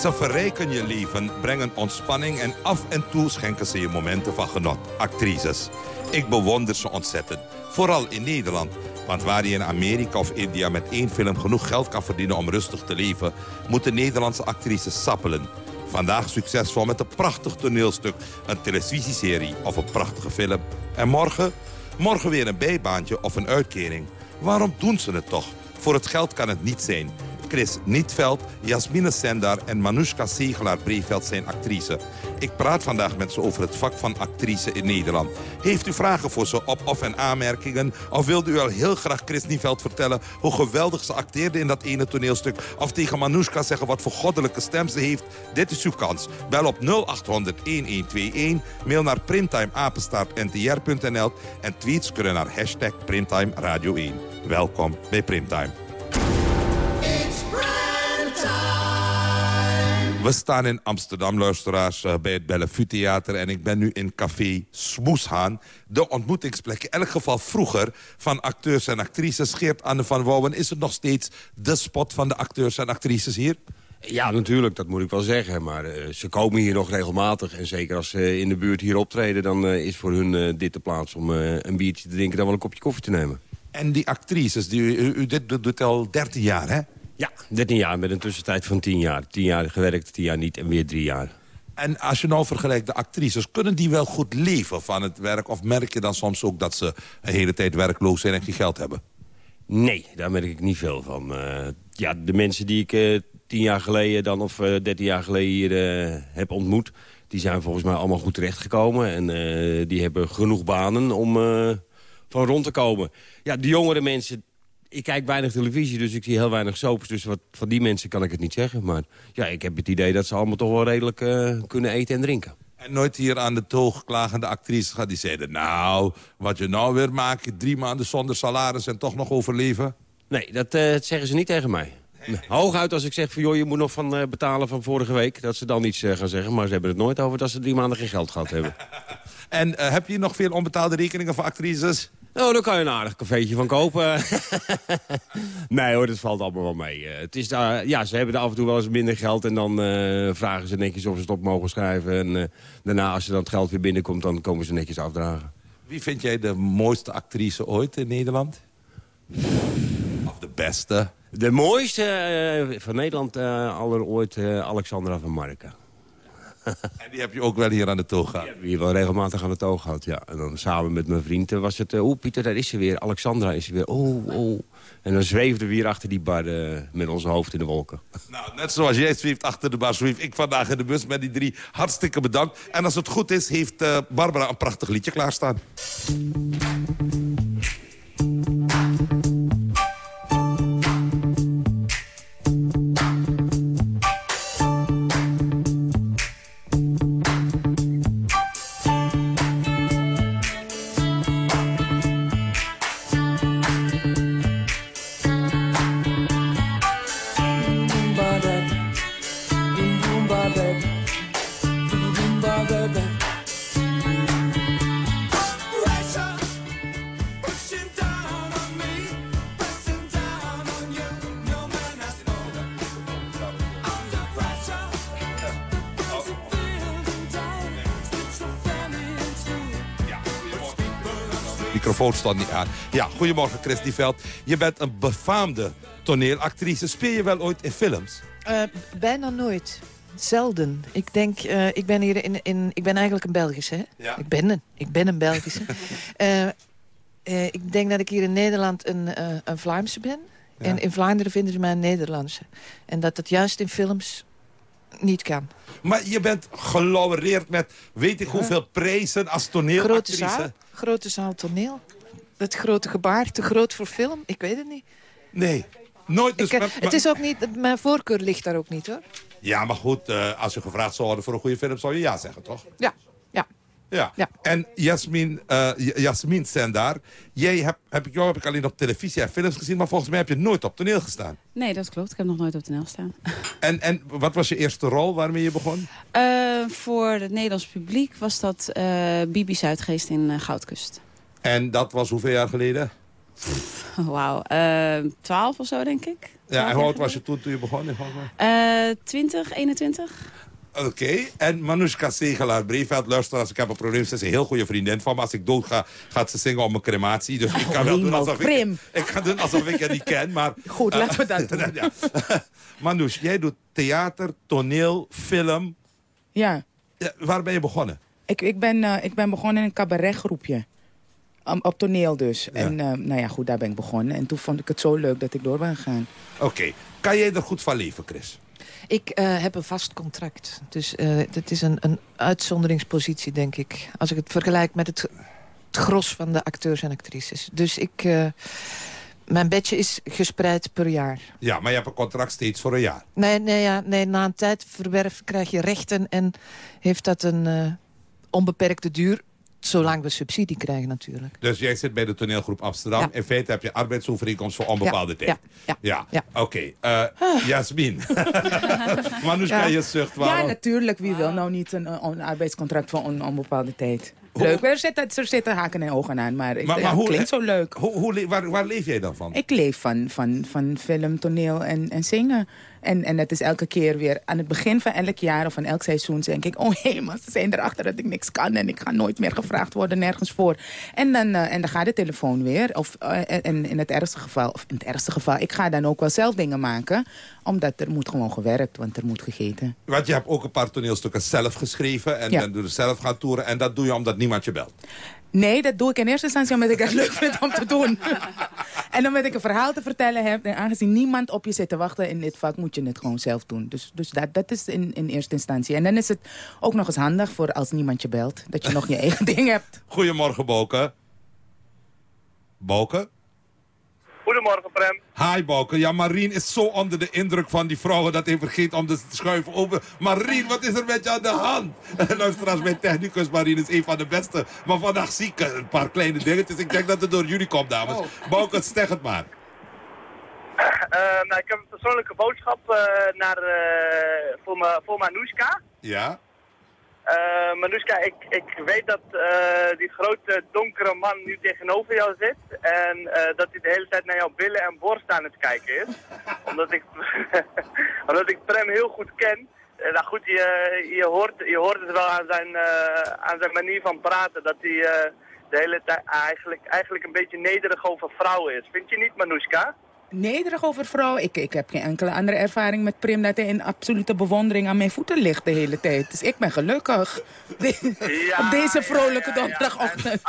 Ze verrijken je leven, brengen ontspanning en af en toe schenken ze je momenten van genot. Actrices. Ik bewonder ze ontzettend. Vooral in Nederland. Want waar je in Amerika of India met één film genoeg geld kan verdienen om rustig te leven... moeten Nederlandse actrices sappelen. Vandaag succesvol met een prachtig toneelstuk, een televisieserie of een prachtige film. En morgen? Morgen weer een bijbaantje of een uitkering. Waarom doen ze het toch? Voor het geld kan het niet zijn. Chris Nietveld, Jasmine Sendar en Manushka Segelaar-Breveld zijn actrice. Ik praat vandaag met ze over het vak van actrice in Nederland. Heeft u vragen voor ze op of en aanmerkingen? Of wilde u al heel graag Chris Nietveld vertellen hoe geweldig ze acteerde in dat ene toneelstuk? Of tegen Manushka zeggen wat voor goddelijke stem ze heeft? Dit is uw kans. Bel op 0800-1121, mail naar primtimeapenstaartntr.nl en tweets kunnen naar hashtag Primtime Radio 1. Welkom bij Primtime. We staan in Amsterdam, luisteraars, uh, bij het Bellevue Theater... en ik ben nu in café Smoeshaan, de ontmoetingsplek. In elk geval vroeger van acteurs en actrices. Geert Anne van Wouwen, is het nog steeds de spot van de acteurs en actrices hier? Ja, natuurlijk, dat moet ik wel zeggen. Maar uh, ze komen hier nog regelmatig. En zeker als ze in de buurt hier optreden... dan uh, is voor hun uh, dit de plaats om een biertje te drinken... dan wel een kopje koffie te nemen. En die actrices, die, u, u dit doet al 13 jaar, hè? Ja, 13 jaar met een tussentijd van 10 jaar. 10 jaar gewerkt, 10 jaar niet en weer 3 jaar. En als je nou vergelijkt de actrices, kunnen die wel goed leven van het werk? Of merk je dan soms ook dat ze een hele tijd werkloos zijn en geen geld hebben? Nee, daar merk ik niet veel van. Eh, ja, de mensen die ik eh, tien jaar geleden dan, of eh, dertien jaar geleden hier heb ontmoet... die zijn volgens mij allemaal goed terechtgekomen. En die hebben genoeg banen om van rond te komen. Ja, de jongere mensen... Ik kijk weinig televisie, dus ik zie heel weinig soaps. Dus wat, van die mensen kan ik het niet zeggen. Maar ja, ik heb het idee dat ze allemaal toch wel redelijk eh, kunnen eten en drinken. En nooit hier aan de toog klagende actrices gaat die zeiden... nou, wat je nou weer maakt, drie maanden zonder salaris en toch nog overleven? Nee, dat eh, zeggen ze niet tegen mij. Hooguit als ik zeg van joh, je moet nog van eh, betalen van vorige week. Dat ze dan iets gaan zeggen. Maar ze hebben het nooit over dat ze drie maanden geen geld gehad hebben. <laughs> En heb je nog veel onbetaalde rekeningen van actrices? Nou, daar kan je een aardig cafeetje van kopen. <laughs> nee hoor, dat valt allemaal wel mee. Eh, het is daar, ja, ze hebben er af en toe wel eens minder geld... en dan eh, vragen ze netjes of ze het op mogen schrijven. En eh, daarna, als er dan het geld weer binnenkomt... dan komen ze netjes afdragen. Wie vind jij de mooiste actrice ooit in Nederland? Of de beste? De mooiste van Nederland aller ooit Alexandra van Marken. <laughs> En die heb je ook wel hier aan de toog gehad? Die heb je wel regelmatig aan de toog gehad, ja. En dan samen met mijn vriend was het... Oeh, Pieter, daar is ze weer. Alexandra is ze weer. Oh, oh. En dan zweefden we hier achter die bar eh, met onze hoofd in de wolken. <laughs> Nou, net zoals jij zweeft achter de bar, zweef ik vandaag in de bus met die drie. Hartstikke bedankt. En als het goed is, heeft eh, Barbara een prachtig liedje klaarstaan. Niet aan. Ja, goedemorgen Chris Dieveld. Je bent een befaamde toneelactrice. Speel je wel ooit in films? Uh, bijna nooit. Zelden. Ik denk, uh, ik ben hier in, in, ik ben eigenlijk een Belgische. Hè? Ja. Ik ben een, ik ben een Belgische. uh, <laughs> ik denk dat ik hier in Nederland een, een Vlaamse ben. Ja. En in Vlaanderen vinden ze mij een Nederlandse. En dat dat juist in films niet kan. Maar je bent gelaureerd met weet ik hoeveel prijzen als toneelactrice. Grote zaal, grote zaal toneel. Het grote gebaar, te groot voor film. Ik weet het niet. Nee, nooit. Dus ik, maar, het is ook niet, mijn voorkeur ligt daar ook niet hoor. Ja, maar goed, uh, als je gevraagd zou worden voor een goede film, zou je ja zeggen, toch? Ja, ja. Ja. ja. En Jasmin, uh, Jasmin Sendar, jij heb, heb ik jou heb ik alleen op televisie en films gezien... maar volgens mij heb je nooit op toneel gestaan. Nee, dat klopt. Ik heb nog nooit op toneel gestaan. <laughs> En, en wat was je eerste rol waarmee je begon? Uh, voor het Nederlands publiek was dat uh, Bibi Zuidgeest in Goudkust. En dat was hoeveel jaar geleden? Wauw, twaalf of zo denk ik. Ja, en hoe oud was je toen, toen je begon? Uh, 20, 21. Oké, okay. en Manushka Segelaar, Breeveld, luister, als ik heb een probleem, ze is een heel goede vriendin van me. Als ik dood ga, gaat ze zingen om mijn crematie. Dus ik kan wel doen alsof ik, ik, kan doen alsof ik het niet ken. Maar, Goed, laten we dat <laughs> doen. ja. <laughs> Manoush, jij doet theater, toneel, film. Ja. ja waar ben je begonnen? Ik, ik, ben, uh, ik ben begonnen in een cabaretgroepje. Um, op toneel dus. Ja. En uh, nou ja, goed, daar ben ik begonnen. En toen vond ik het zo leuk dat ik door ben gegaan. Oké. Okay. Kan jij er goed van leven, Chris? Ik uh, heb een vast contract. Dus uh, het is een, een uitzonderingspositie, denk ik. Als ik het vergelijk met het, het gros van de acteurs en actrices. Dus ik... Uh, mijn bedje is gespreid per jaar. Ja, maar je hebt een contract steeds voor een jaar. Nee, nee, ja, nee na een tijd verwerf krijg je rechten... en heeft dat een onbeperkte duur Zolang we subsidie krijgen natuurlijk. Dus jij zit bij de toneelgroep Amsterdam. Ja. In feite heb je arbeidsovereenkomst voor onbepaalde ja. tijd. Ja, ja, ja. Oké, okay. uh, ah. Jasmin. <laughs> Je zucht waarom? Ja, natuurlijk. Wie wil nou niet een, een arbeidscontract voor on, onbepaalde tijd? Leuk. Er zitten, er zitten haken en ogen aan, maar, maar, ik, maar ja, hoe, klinkt zo leuk. Hoe, hoe, waar, waar leef jij dan van? Ik leef van, van, van film, toneel en, en zingen. En, en het is elke keer weer aan het begin van elk jaar of van elk seizoen denk ik... <laughs> oh hé, maar ze zijn erachter dat ik niks kan en ik ga nooit meer gevraagd worden, nergens voor. En dan, uh, en dan gaat de telefoon weer. Of uh, en in het ergste geval, of in het ergste geval, ik ga dan ook wel zelf dingen maken... Omdat er moet gewoon gewerkt, want er moet gegeten. Want je hebt ook een paar toneelstukken zelf geschreven... en Ja. dan doe je zelf gaan toeren. En dat doe je omdat niemand je belt. Nee, dat doe ik in eerste instantie omdat ik het leuk vind om te doen. <laughs> en omdat ik een verhaal te vertellen heb. En aangezien niemand op je zit te wachten in dit vak, moet je het gewoon zelf doen. Dus, dus dat, dat is in, in eerste instantie. En dan is het ook nog eens handig voor als niemand je belt. Dat je nog je eigen <laughs> ding hebt. Goedemorgen, Boken. Boken? Goedemorgen, Prem. Hi, Boken. Ja, Marien is zo onder de indruk van die vrouwen... dat hij vergeet om de te schuiven open. Marien, wat is er met je aan de hand? <laughs> Luisteraars, mijn technicus Marien is een van de beste. Maar vandaag zie ik een paar kleine dingetjes. Ik denk dat het door jullie komt, dames. Boken, zeg het maar. Eh, nou, ik heb een persoonlijke boodschap eh, naar, eh, voor, me, voor Manoushka. Ja? Eh Manoushka, ik, ik weet dat eh, die grote donkere man nu tegenover jou zit. En eh, dat hij de hele tijd naar jouw billen en borst aan het kijken is. <laughs> omdat, ik, <laughs> omdat ik Prem heel goed ken. Nou goed, je, je, hoort, je hoort het wel aan zijn, aan zijn manier van praten. Dat hij de hele tijd eigenlijk, eigenlijk een beetje nederig over vrouwen is. Vind je niet, Manoushka? Nederig over vrouwen. Ik, ik heb geen enkele andere ervaring met Prim... dat hij in absolute bewondering aan mijn voeten ligt de hele tijd. Dus ik ben gelukkig. De- op deze vrolijke donderdagochtend.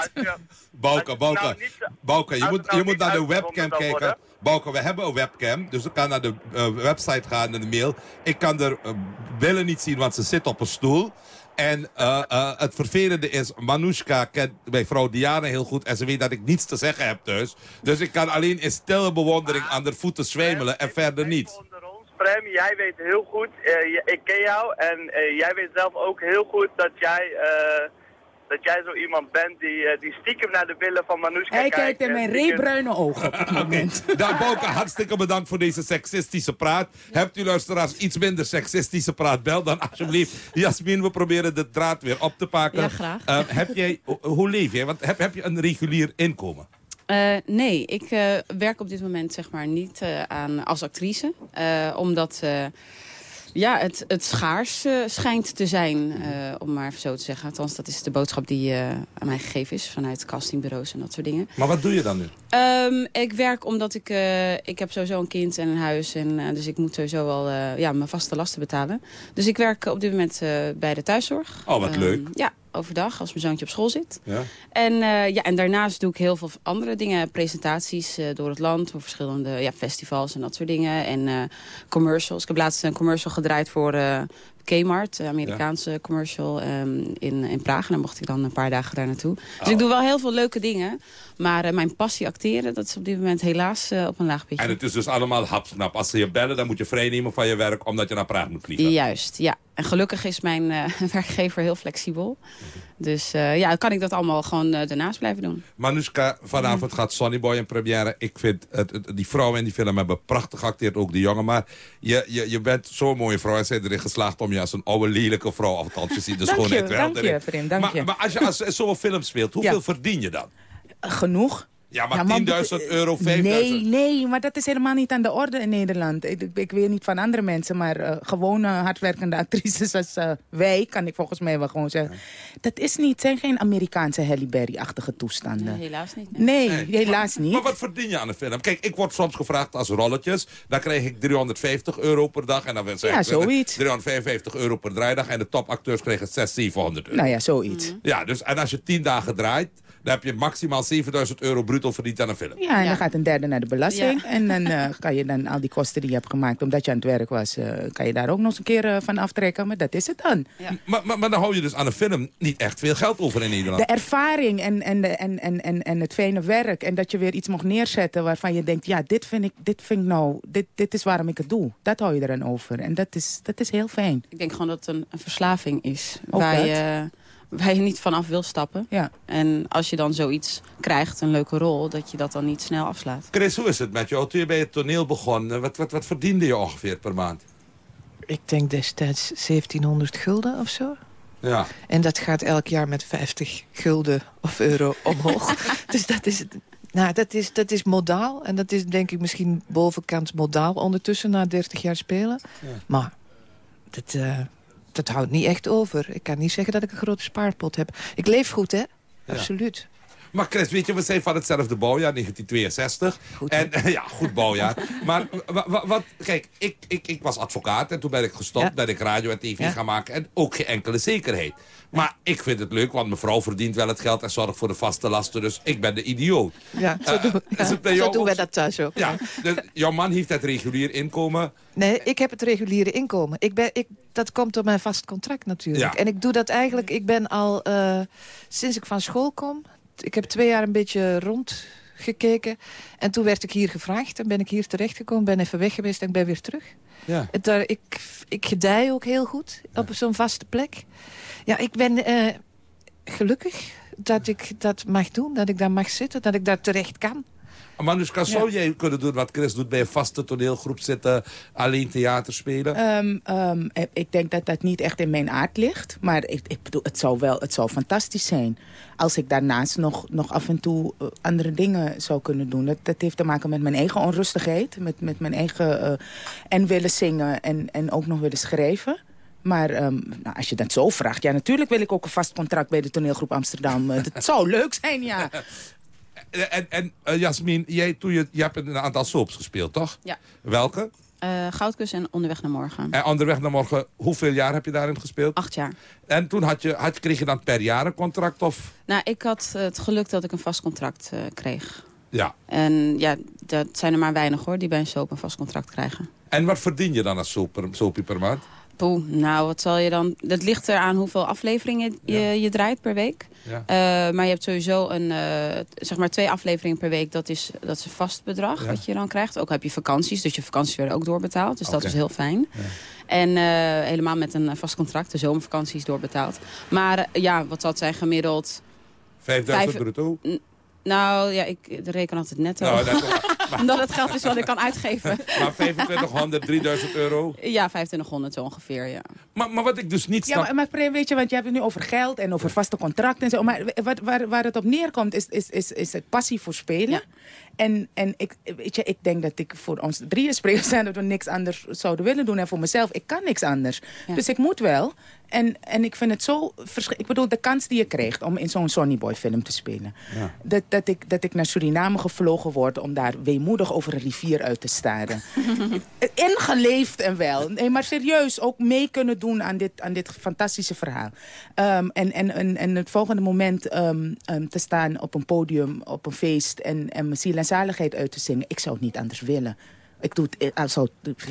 Bouke, Bouke, Bouke, je moet, het nou je moet naar de webcam kijken. worden. Bouke, we hebben een webcam, dus ik kan naar de eh, website gaan, naar de mail. Ik kan er eh, billen niet zien, want ze zit op een stoel. En eh, eh, het vervelende is, Manoushka kent mijn vrouw Diana heel goed... en ze weet dat ik niets te zeggen heb thuis. Dus ik kan alleen in stille bewondering aan de voeten zwemelen en verder niet. Prem, jij weet heel goed, eh, ik ken jou en jij weet zelf ook heel goed dat jij, dat jij zo iemand bent die, eh, die stiekem naar de billen van Manoushka Hij kijkt. kijkt in mijn reebruine ogen op het <laughs> moment. Daar, Bouke, hartstikke bedankt voor deze seksistische praat. Hebt u luisteraars iets minder seksistische praat? Bel dan alsjeblieft. Jasmin, we proberen de draad weer op te pakken. Ja, graag. Eh, heb jij, ho- hoe leef jij? Want heb, heb je een regulier inkomen? Eh, nee, ik eh, werk op dit moment zeg maar niet eh, aan, als actrice. eh, omdat eh, ja, het, het schaars eh, schijnt te zijn, eh, om maar even zo te zeggen. Althans, dat is de boodschap die eh, aan mij gegeven is vanuit castingbureaus en dat soort dingen. Maar wat doe je dan nu? Ehm, ik werk omdat ik... ik heb sowieso een kind en een huis. En, dus ik moet sowieso wel ja, mijn vaste lasten betalen. Dus ik werk op dit moment bij de thuiszorg. Oh, wat Ehm, leuk. Ja, overdag als mijn zoontje op school zit. Ja. En, eh, ja, en daarnaast doe ik heel veel andere dingen. Presentaties eh, door het land. Voor verschillende ja, festivals en dat soort dingen. En eh, commercials. Ik heb laatst een commercial gedraaid voor Kmart. Een Amerikaanse commercial ehm, in, in Praag. En dan mocht ik dan een paar dagen daar naartoe. Dus Oh. ik doe wel heel veel leuke dingen. Maar mijn passie acteren, dat is op dit moment helaas op een laag pitje. En het is dus allemaal hapsnap. Als ze je bellen, dan moet je vrijnemen van je werk... omdat je naar Praag moet vliegen. Juist, ja. En gelukkig is mijn eh, <laughs> werkgever heel flexibel. Dus eh, ja, kan ik dat allemaal gewoon eh, daarnaast blijven doen. Manuska, vanavond gaat Sonny Boy in première. Ik vind, het, het- die vrouwen in die film hebben prachtig geacteerd, ook die jongen. Maar je, je, je bent zo'n mooie vrouw en zijn erin geslaagd om je als een oude lelijke vrouw... althans, je ziet de Dank je, schoonheid wel dank je, erin. vriend, dank maar, je. maar als je als zo'n film speelt, hoeveel verdien je dan? Genoeg. Ja, maar Ja, maar 10.000 euro, 5.000? Nee, nee, maar dat is helemaal niet aan de orde in Nederland. Ik, ik, weet niet van andere mensen, maar eh, gewone hardwerkende actrices als eh, wij, kan ik volgens mij wel gewoon zeggen. Dat is niet, zijn geen Amerikaanse Halle Berry-achtige toestanden. helaas niet. Nee, helaas niet. Maar wat verdien je aan een film? Kijk, ik word soms gevraagd als rolletjes. Dan krijg ik 350 euro per dag. En dan Ja, ik, zoiets. 355 euro per draaidag. En de topacteurs kregen 600, 700 euro. Nou ja, zoiets. Ja, dus, en als je 10 dagen draait, dan heb je maximaal 7000 euro bruto verdiend aan een film. Ja, en dan gaat een derde naar de belasting. En dan eh, kan je dan al die kosten die je hebt gemaakt omdat je aan het werk was, eh, kan je daar ook nog eens een keer eh, van aftrekken. Maar dat is het dan. Maar, maar, maar dan hou je dus aan een film niet echt veel geld over in Nederland. De ervaring en, en, de, en, en, en, en het fijne werk. En dat je weer iets mag neerzetten waarvan je denkt... ja, dit vind ik, dit vind ik nou, dit, dit is waarom ik het doe. Dat hou je er dan over. En dat is, dat is heel fijn. Ik denk gewoon dat het een, een verslaving is. Ook Waar dat. je, waar je niet vanaf wil stappen. Ja. En als je dan zoiets krijgt, een leuke rol, dat je dat dan niet snel afslaat. Chris, hoe is het met jou? Toen je bij het toneel begon, eh, wat, wat, wat verdiende je ongeveer per maand? Ik denk destijds 1700 gulden of zo. Ja. En dat gaat elk jaar met 50 gulden of euro omhoog. <laughs> dus dat is, nou, dat, is, dat is modaal. En dat is denk ik misschien bovenkant modaal ondertussen na 30 jaar spelen. Maar dat, eh, dat houdt niet echt over. Ik kan niet zeggen dat ik een grote spaarpot heb. Ik leef goed, hè? Absoluut. Maar Chris, weet je, we zijn van hetzelfde bouwjaar, 1962. en ja, goed bouwjaar. <laughs> maar wa- wa- wat, kijk, ik, ik, ik was advocaat en toen ben ik gestopt, ben ik radio en tv gaan maken. En ook geen enkele zekerheid. Maar ik vind het leuk, want mevrouw verdient wel het geld en zorgt voor de vaste lasten. Dus ik ben de idioot. Ja, zo, Eh, ja, zo doen ook wij zo? dat thuis ook. Ja, dus jouw man heeft het regulier inkomen. Nee, ik heb het reguliere inkomen. Ik ben, ik, dat komt door mijn vast contract natuurlijk. Ja. En ik doe dat eigenlijk, ik ben al eh, sinds ik van school kom... Ik heb twee jaar een beetje rondgekeken. En toen werd ik hier gevraagd en ben ik hier terechtgekomen. Ben even weg geweest en ben weer terug. Ja. Het, daar, ik, ik gedij ook heel goed op zo'n vaste plek. Ja, ik ben eh, gelukkig dat ik dat mag doen. Dat ik daar mag zitten. Dat ik daar terecht kan. Manuska, zou jij kunnen doen wat Chris doet bij een vaste toneelgroep zitten, alleen theater spelen? Ehm, ehm, eh, ik denk dat dat niet echt in mijn aard ligt. Maar ik, ik bedoel, het zou wel het zou fantastisch zijn. Als ik daarnaast nog, nog af en toe eh, andere dingen zou kunnen doen. Dat, dat heeft te maken met mijn eigen onrustigheid. Met, met mijn eigen... eh, en willen zingen en, en ook nog willen schrijven. Maar ehm, nou, als je dat zo vraagt... Ja, natuurlijk wil ik ook een vast contract bij de toneelgroep Amsterdam. Eh, dat zou leuk zijn, ja. <laughs> En, en, en eh, Jasmin, jij, toen je, je hebt een aantal soaps gespeeld, toch? Ja. Welke? Eh, Goudkus en Onderweg naar Morgen. En onderweg naar morgen, hoeveel jaar heb je daarin gespeeld? Acht jaar. En toen had je, had, kreeg je dan per jaar een contract? Of? Nou, ik had het geluk dat ik een vast contract eh, kreeg. Ja. En ja, dat zijn er maar weinig hoor, die bij een soap een vast contract krijgen. En wat verdien je dan als soap per, soapie per maand? Poeh, nou, wat zal je dan... Dat ligt eraan hoeveel afleveringen je, je draait per week. Ja. Eh, maar je hebt sowieso een, eh, zeg maar twee afleveringen per week. Dat is, dat is een vast bedrag Ja. wat je dan krijgt. Ook heb je vakanties, dus je vakanties werden ook doorbetaald. Dus dat is heel fijn. En eh, helemaal met een vast contract. De zomervakantie is doorbetaald. Maar ja, wat dat zijn gemiddeld... 5000 Vijf- bruto? Nou, ja, ik reken altijd netto. Nou, netto. <laughs> Omdat het geld is wat ik kan uitgeven. <laughs> Maar 2500, 3000 euro? Ja, 2500 zo ongeveer, ja. Maar, maar wat ik dus niet Ja, snap... maar, maar Prem, weet je, want je hebt het nu over geld en over vaste contracten en zo. Maar wat, waar, waar het op neerkomt is, is, is, is het passie voor spelen. En, en ik, weet je, ik denk dat ik voor ons drieën sprekers zijn dat we niks anders zouden willen doen. En voor mezelf, ik kan niks anders. Dus ik moet wel. En, en ik vind het zo verschrikkelijk. Ik bedoel, de kans die je krijgt om in zo'n Sonny Boy film te spelen. Dat, dat, ik, dat ik naar Suriname gevlogen word om daar weemoedig over een rivier uit te staren. <laughs> Ingeleefd en wel. Nee, maar serieus, ook mee kunnen doen aan dit, aan dit fantastische verhaal. Ehm, en, en, en, en het volgende moment ehm, ehm, te staan op een podium, op een feest... en, en mijn ziel en zaligheid uit te zingen. Ik zou het niet anders willen. Ik doe het, eh, zou,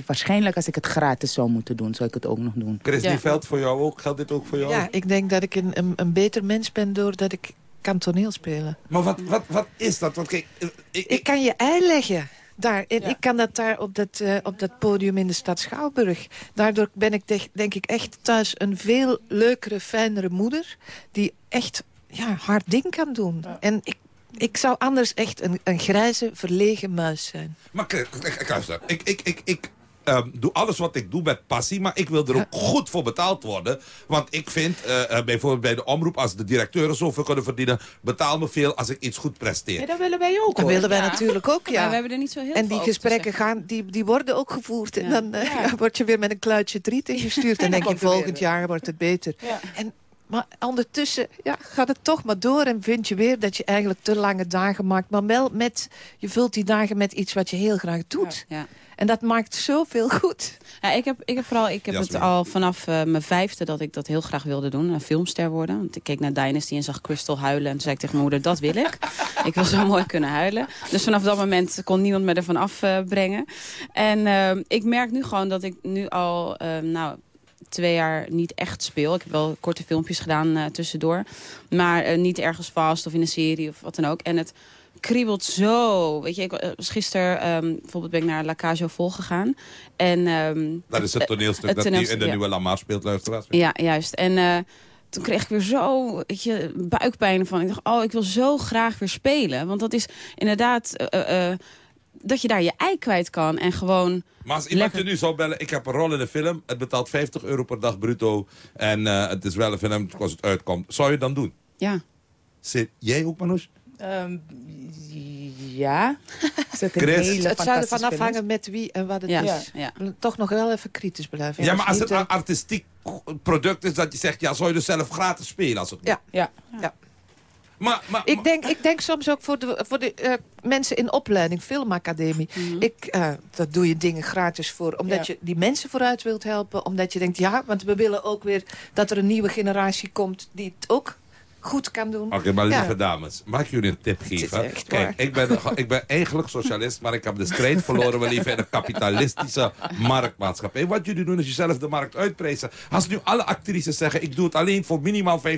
waarschijnlijk als ik het gratis zou moeten doen, zou ik het ook nog doen. Chris die Veld voor jou ook? Geldt dit ook voor jou? Ja, ik denk dat ik een, een, een beter mens ben doordat ik kan toneel spelen. Maar wat, wat, wat is dat? Want kijk, eh, ik, Ik kan je ei leggen. Daar. En ik kan dat daar op dat, eh, op dat podium in de stad Schouwburg. Daardoor ben ik denk, denk ik echt thuis een veel leukere, fijnere moeder... die echt ja, haar ding kan doen. En ik, ik zou anders echt een, een grijze, verlegen muis zijn. Maar kijk, luister. Ik, ik, ik, ik ehm, doe alles wat ik doe met passie, maar ik wil er ook goed voor betaald worden. Want ik vind, eh, eh, bijvoorbeeld bij de omroep, als de directeuren zoveel kunnen verdienen, betaal me veel als ik iets goed presteer. Ja, dat willen wij ook, Dat hoor. willen wij Ja. natuurlijk ook, ja. Maar we hebben er niet zo heel en die gesprekken gaan, die, die worden ook gevoerd. En dan eh, ja, <laughs> word je weer met een kluitje driet <laughs> ingestuurd. en denk je, weer, volgend jaar wordt het beter. En, maar ondertussen ja, gaat het toch maar door. En vind je weer dat je eigenlijk te lange dagen maakt. Maar wel met, je vult die dagen met iets wat je heel graag doet. Ja. En dat maakt zoveel goed. Ja, ik heb, ik heb vooral ik heb het al vanaf eh, mijn vijfde dat ik dat heel graag wilde doen. Een filmster worden. Want ik keek naar Dynasty en zag Crystal huilen. En toen zei ik tegen mijn moeder, dat wil ik. <laughs> ik wil zo mooi kunnen huilen. Dus vanaf dat moment kon niemand me ervan afbrengen. en eh, ik merk nu gewoon dat ik nu al... eh, nou, twee jaar niet echt speel. Ik heb wel korte filmpjes gedaan eh, tussendoor. Maar eh, niet ergens vast of in een serie of wat dan ook. En het kriebelt zo. Weet je, ik was gisteren ehm, bijvoorbeeld ben ik naar La Cage aux Folles gegaan. En, ehm, Dat is het toneelstuk het dat nu toneelstuk, in de ja. nieuwe Lamar speelt, luisteraars. Ja, juist. En eh, toen kreeg ik weer zo weet je, buikpijn van. Ik dacht, oh, ik wil zo graag weer spelen. Want dat is inderdaad eh, eh, eh, dat je daar je ei kwijt kan. En gewoon Maar als iemand lekker- je nu zou bellen, ik heb een rol in de film, het betaalt 50 euro per dag bruto en eh, het is wel een film als het uitkomt. Zou je het dan doen? Ja. Zit jij ook, Manouche? Ehm, ja. Het Chris? Het zou ervan afhangen met wie en wat het Ja, is. ja. Toch nog wel even kritisch blijven. Ja, maar als het een artistiek product is dat je zegt, ja, zou je dus zelf gratis spelen? Als het Ja. Ja. ja. Maar, maar, ik, denk, ik denk soms ook voor de, voor de eh, mensen in opleiding, filmacademie. ik, uh, dat doe je dingen gratis voor. Omdat Ja. je die mensen vooruit wilt helpen. Omdat je denkt, ja, want we willen ook weer dat er een nieuwe generatie komt... die het ook goed kan doen. Oké, maar Ja. lieve dames, mag ik jullie een tip geven? Kijk, ik ben, ik ben eigenlijk socialist, maar ik heb de strijd <laughs> verloren. We leven in een kapitalistische marktmaatschappij. Wat jullie doen is jezelf de markt uitprijzen. Als nu alle actrices zeggen, ik doe het alleen voor minimaal 15.000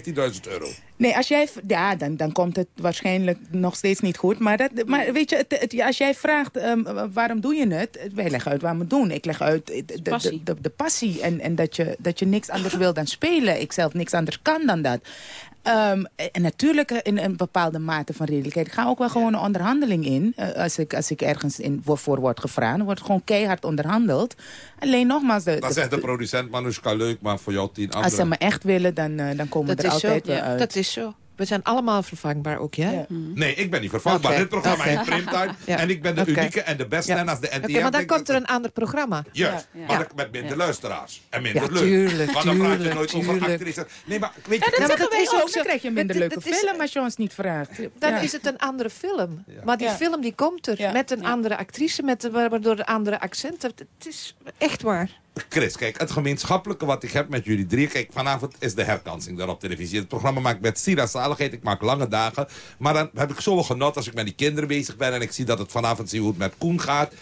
euro. Nee, als jij, ja, dan, dan komt het waarschijnlijk nog steeds niet goed. Maar, dat, maar weet je, het, het- als jij vraagt ehm, waarom doe je het? Wij leggen uit waarom we het doen. Ik leg uit de, de, de, de passie. En, en dat, je, dat je niks anders wil dan spelen. Ik zelf niks anders kan dan dat. Ehm, en natuurlijk eh, in een bepaalde mate van redelijkheid. Ik ga ook wel gewoon een onderhandeling in. eh, als, ik, als ik ergens in, voor, word gevraagd. Dan wordt gewoon keihard onderhandeld. Alleen nogmaals... De, Dan de- zegt de producent, Manushka, leuk, maar voor jou tien als ze anderen. me echt willen, dan, eh, dan komen Dat we er is zo. altijd weer uit. Dat is zo. We zijn allemaal vervangbaar ook, ja? Nee, ik ben niet vervangbaar. Dit programma is primetime. <laughs> Ja. En ik ben de unieke en de beste. Ja. En als de NTM... Oké, maar dan komt er een ander programma. Juist, Ja. maar Ja. met minder luisteraars. En minder Ja, leuk. tuurlijk, Want dan praat je tuurlijk, nooit over actrices. Nee, maar weet je... Ja, dat zeggen dat wij is ook. Dan krijg je een minder leuke film als je ons niet vraagt. Dan is het een andere film. Maar die film die komt er. Met een andere actrice, met, waardoor een andere accent. Het is echt waar. Chris, kijk, het gemeenschappelijke wat ik heb met jullie drie... Kijk, vanavond is de herkansing daar op televisie. Het programma maakt met Sira Zaligheid. Ik maak lange dagen. Maar dan heb ik zoveel genot als ik met die kinderen bezig ben... en ik zie dat het vanavond zie hoe het met Koen gaat.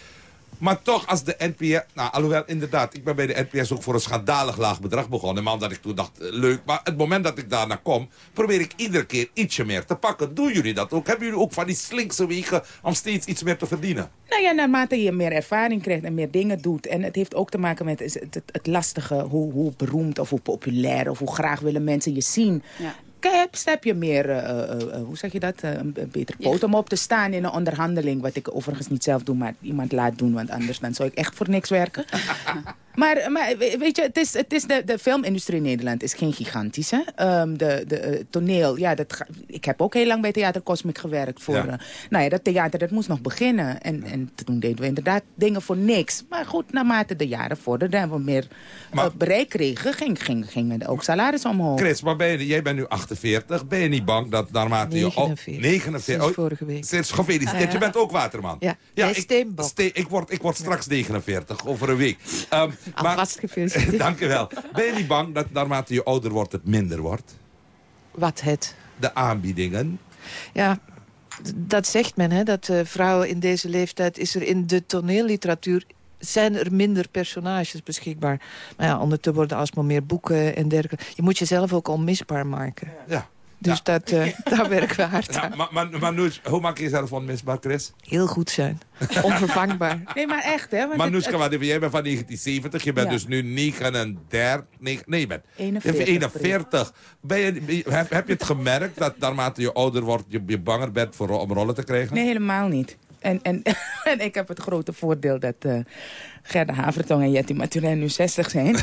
Maar toch, als de NPS... Nou, alhoewel, inderdaad, ik ben bij de NPS ook voor een schandalig laag bedrag begonnen. Maar omdat ik toen dacht, eh, leuk. Maar het moment dat ik daarna kom, probeer ik iedere keer ietsje meer te pakken. Doen jullie dat ook? Hebben jullie ook van die slinkse wegen om steeds iets meer te verdienen? Nou ja, naarmate je meer ervaring krijgt en meer dingen doet. En het heeft ook te maken met het, het, het lastige, hoe, hoe beroemd of hoe populair of hoe graag willen mensen je zien. Ja. Kijk, heb je meer, eh, eh, eh, hoe zeg je dat, Eh, een een beter poot om op te staan in een onderhandeling. Wat ik overigens niet zelf doe, maar iemand laat doen. Want anders dan zou ik echt voor niks werken. <laughs> maar, maar we- weet je, het is, het is de, de filmindustrie in Nederland is geen gigantische. Ehm, de de toneel, ja, dat ga- ik heb ook heel lang bij Theater Cosmic gewerkt. Voor, Ja. nou ja, dat theater dat moest nog beginnen. En, en toen deden we inderdaad dingen voor niks. Maar goed, naarmate de jaren vorderden en we meer bereik kregen... ging, ging, ging ook salaris omhoog. Chris, maar ben je, jij bent nu 48. Ben je niet bang dat naarmate je... 49. 49. Sinds Oh, vorige week. Sinds gefeliciteerd. Ja. Je bent ook waterman. Ja, ik, ste- ik, word, ik word straks 49, over een week. Ehm, maar, Alvast gefeliciteerd. <laughs> Dank je wel. Ben je niet bang dat naarmate je ouder wordt het minder wordt? Wat het? De aanbiedingen. Ja, dat zegt men, hè, dat eh, vrouwen in deze leeftijd... is er in de toneelliteratuur zijn er minder personages beschikbaar. Maar ja, ondertussen worden alsmaar meer boeken en dergelijke. Je moet jezelf ook onmisbaar maken. Ja. Dus dat, eh, <laughs> daar werken we hard Ja, aan. maar, maar, maar nu, hoe maak je jezelf onmisbaar, Chris? Heel goed zijn. <laughs> Onvervangbaar. Nee, maar echt, hè? Want Maar het- Noeska, het- jij bent van 1970, je bent Ja. dus nu 39, nee, nee je bent 41. 41. Ben je, ben je- heb, heb je het gemerkt dat naarmate je ouder wordt, je, je banger bent voor, om rollen te krijgen? Nee, helemaal niet. En, en, <laughs> en ik heb het grote voordeel dat eh Gerda Havertong en Jetty Maturin nu 60 zijn. <laughs>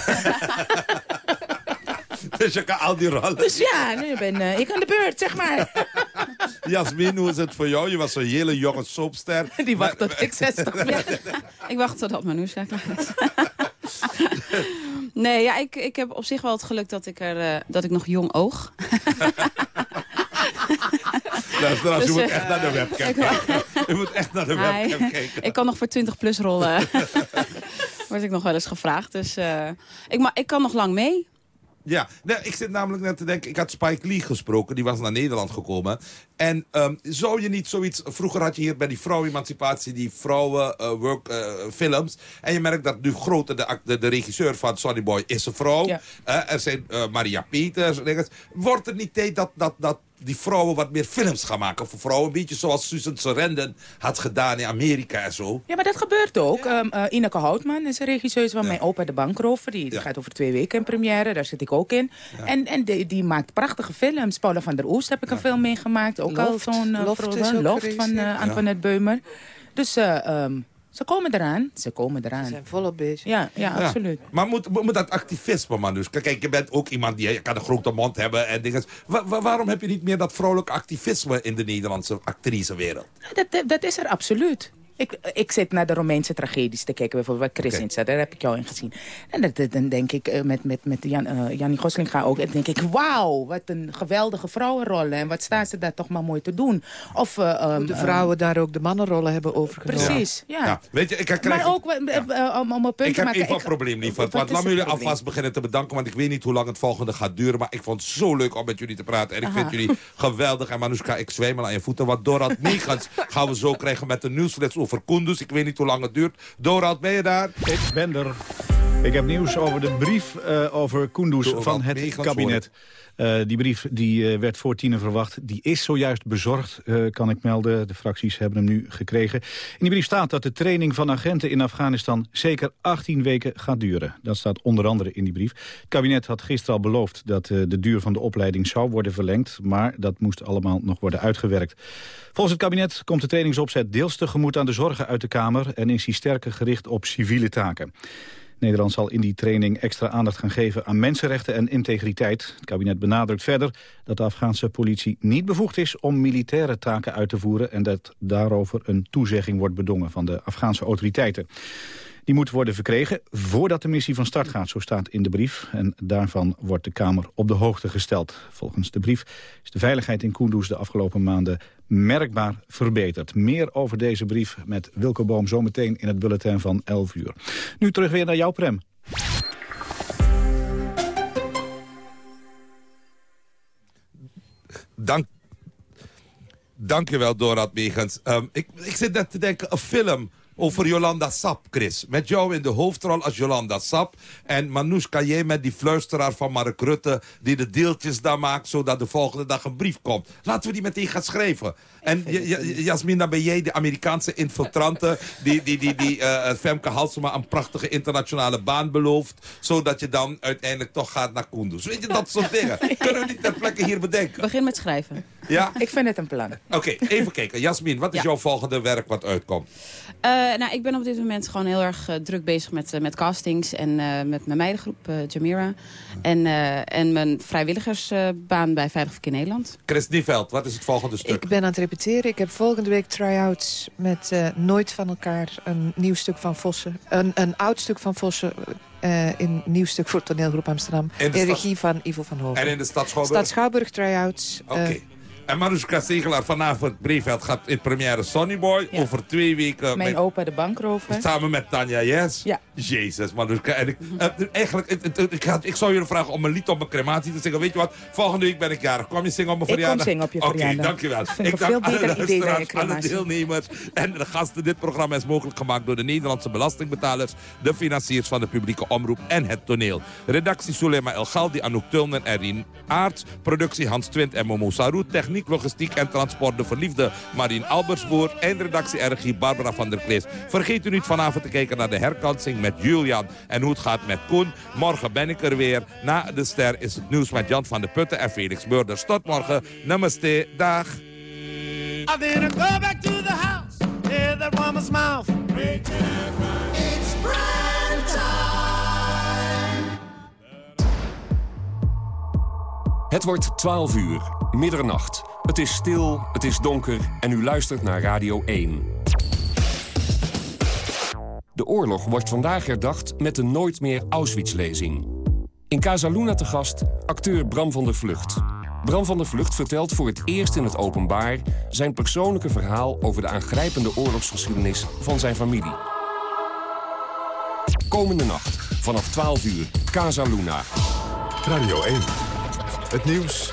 dus je kan al die rollen. Dus ja, nu ben eh, ik aan de beurt, zeg maar. <laughs> Jasmin, hoe is het voor jou? Je was zo'n hele jonge soapster. Die wacht tot ik 60 ben. Ik wacht totdat Manouska klaar is. nee, ja, ik, ik heb op zich wel het geluk dat ik, er, eh, dat ik nog jong oog. Luisteraars, Dus, je moet eh, echt naar de webcam ik- kijken. Je moet echt naar de Hi. webcam kijken. ik kan nog voor 20 plus rollen. <laughs> Word ik nog wel eens gevraagd. Dus eh, ik, ma ik kan nog lang mee. Ja, nee, ik zit namelijk net te denken, ik had Spike Lee gesproken, die was naar Nederland gekomen. En ehm, zou je niet zoiets, vroeger had je hier bij die vrouwenemancipatie, die vrouwen eh, films. En je merkt dat nu grote, de, de, de regisseur van Sonny Boy is een vrouw. Ja. Er zijn Maria Peters. Wordt het niet tijd dat, dat, dat die vrouwen wat meer films gaan maken voor vrouwen? Een beetje zoals Susan Sarandon had gedaan in Amerika en zo. Ja, maar dat gebeurt ook. Ehm, eh, Ineke Houtman is een regisseuse van mijn opa de bankrover. Die Ja. gaat over twee weken in première. Daar zit ik ook in. En, en die, die maakt prachtige films. Paula van der Oest heb ik een film meegemaakt. Ook al zo'n uh, Loft van uh, Antoinette Beumer. Dus eh, ehm, ze komen eraan. Ze komen eraan. zijn volop bezig. Ja, ja, Ja. absoluut. Maar moet, moet dat activisme, man. Dus kijk, je bent ook iemand die je kan een grote mond hebben en dingen. Wa- wa- waarom heb je niet meer dat vrolijke activisme in de Nederlandse actricewereld? Dat, dat, dat is er absoluut. Ik, ik zit naar de Romeinse tragedies te kijken, bijvoorbeeld waar Chris in zat. Daar heb ik jou in gezien. En dat, dan denk ik, eh, met, met, met Jan, eh, Jannie Gosling ga ook, en denk ik, wauw, wat een geweldige vrouwenrol. En wat staan ze daar toch maar mooi te doen. Of, eh, ehm, de vrouwen daar ook de mannenrollen hebben overgenomen. Precies, ja. Ja, weet je, ik krijg... Maar ook om, om een punt Ik te heb maken. even een probleem. Wat Want me het jullie probleem? alvast beginnen te bedanken. Want ik weet niet hoe lang het volgende gaat duren. Maar ik vond het zo leuk om met jullie te praten. En ik Aha. vind jullie geweldig. En Manoushka, ik zwijmel aan je voeten. Want <laughs> Meegens gaan we zo krijgen met de nieuwsflits over. Ik weet niet hoe lang het duurt. Dorald, ben je daar? Ik ben er. Ik heb nieuws over de brief eh, over Kunduz van het kabinet. Eh, die brief die, eh, werd voor tienen verwacht. Die is zojuist bezorgd, kan ik melden. De fracties hebben hem nu gekregen. In die brief staat dat de training van agenten in Afghanistan... zeker 18 weken gaat duren. Dat staat onder andere in die brief. Het kabinet had gisteren al beloofd dat de duur van de opleiding zou worden verlengd. Maar dat moest allemaal nog worden uitgewerkt. Volgens het kabinet komt de trainingsopzet deels tegemoet aan de zorgen uit de Kamer... en is hij sterker gericht op civiele taken. Nederland zal in die training extra aandacht gaan geven aan mensenrechten en integriteit. Het kabinet benadrukt verder dat de Afghaanse politie niet bevoegd is om militaire taken uit te voeren en dat daarover een toezegging wordt bedongen van de Afghaanse autoriteiten. Die moet worden verkregen voordat de missie van start gaat, zo staat in de brief. En daarvan wordt de Kamer op de hoogte gesteld. Volgens de brief is de veiligheid in Kunduz de afgelopen maanden merkbaar verbeterd. Meer over deze brief met Wilco Boom zometeen in het bulletin van 11 uur. Nu terug weer naar jouw Prem. Dank, dankjewel, Dorad Meegens. Ehm, ik, ik zit net te denken, een film over Jolanda Sap, Chris. Met jou in de hoofdrol als Jolanda Sap. En Manoush jij met die fluisteraar van Mark Rutte... die de deeltjes daar maakt, zodat de volgende dag een brief komt. Laten we die meteen gaan schrijven. En Jasmin, dan ben jij de Amerikaanse infiltrante... die, die, die, die eh, Femke Halsema een prachtige internationale baan belooft... zodat je dan uiteindelijk toch gaat naar Kunduz. Weet je, dat soort dingen. <laughs> Kunnen we niet ter plekke hier bedenken? Begin met schrijven. Ja? Ik vind het een plan. Oké, even kijken. Jasmin, wat is Ja. jouw volgende werk wat uitkomt? Eh, nou, ik ben op dit moment gewoon heel erg eh, druk bezig met, eh, met castings en eh, met mijn meidengroep, eh, Jamira. En, eh, en mijn vrijwilligersbaan bij Veilig Verkeer Nederland. Chris Nieveld, wat is het volgende stuk? Ik ben aan het repeteren. Ik heb volgende week try-outs met eh, Nooit van elkaar. Een nieuw stuk van Vossen. Een, een oud stuk van Vossen. eh, in een nieuw stuk voor toneelgroep Amsterdam. In de In regie van Ivo van Hoven. En in de stad Schouwburg? Stad Schouwburg try-outs. Oké. Eh, En Maruska Segelaar vanavond, Breveld, gaat in première Sonny Boy. Over twee weken... Mijn met- opa de bankrover. Samen met Tanja Yes. Ja. Jezus, Maruska. En ik, eh, eigenlijk, het- het- ik, ga- ik zou jullie vragen om een lied op mijn crematie te zingen. Weet je wat? Volgende week ben ik jarig. Kom je zingen op mijn Ik kom verjaardag? zingen op je Oké, verjaardag. dankjewel. Vind ik dank alle luisteraars, alle crematie. deelnemers en de gasten. Dit programma is mogelijk gemaakt door de Nederlandse belastingbetalers, de financiers van de publieke omroep en het toneel. Redactie Sulema El Galdi, Anouk Tulnen en Rien Aarts. Productie Hans Twint en Momo Sarou. Techniek, logistiek en transport de verliefde Marien Albersboer. Eindredactie en regie Barbara van der Klees. Vergeet u niet vanavond te kijken naar de herkansing met Julian en hoe het gaat met Koen. Morgen ben ik er weer. Na de ster is het nieuws met Jan van der Putten en Felix Beurders. Tot morgen. Namaste. Dag. I didn't go back to the house. Hear that woman's mouth. It's prime time. Het wordt 12 uur, middernacht. Het is stil, het is donker en u luistert naar Radio 1. De oorlog wordt vandaag herdacht met de Nooit meer Auschwitz-lezing. In Casaluna te gast acteur Bram van der Vlucht. Bram van der Vlucht vertelt voor het eerst in het openbaar... zijn persoonlijke verhaal over de aangrijpende oorlogsgeschiedenis van zijn familie. Komende nacht, vanaf 12 uur, Casaluna. Radio 1. Het nieuws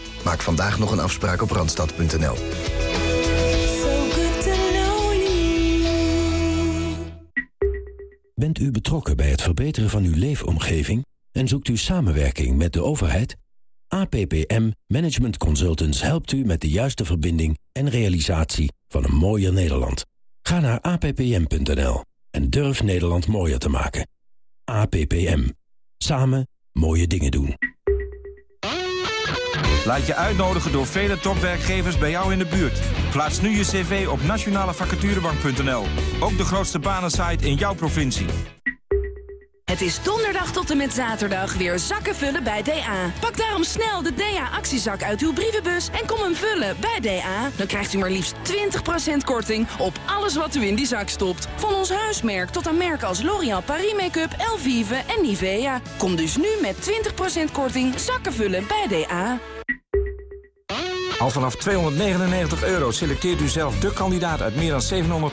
Maak vandaag nog een afspraak op randstad.nl. Bent u betrokken bij het verbeteren van uw leefomgeving en zoekt u samenwerking met de overheid? APPM Management Consultants helpt u met de juiste verbinding en realisatie van een mooier Nederland. Ga naar appm.nl en durf Nederland mooier te maken. APPM. Samen mooie dingen doen. Laat je uitnodigen door vele topwerkgevers bij jou in de buurt. Plaats nu je cv op nationalevacaturebank.nl. Ook de grootste banensite in jouw provincie. Het is donderdag tot en met zaterdag weer zakken vullen bij DA. Pak daarom snel de DA-actiezak uit uw brievenbus en kom hem vullen bij DA. Dan krijgt u maar liefst 20% korting op alles wat u in die zak stopt. Van ons huismerk tot aan merken als L'Oréal Paris Make-up, Elvive en Nivea. Kom dus nu met 20% korting zakken vullen bij DA. Al vanaf 299 euro selecteert u zelf de kandidaat uit meer dan 750.000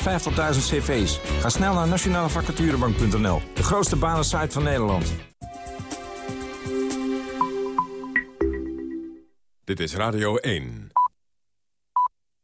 cv's. Ga snel naar nationalevacaturebank.nl, de grootste banensite van Nederland. Dit is Radio 1.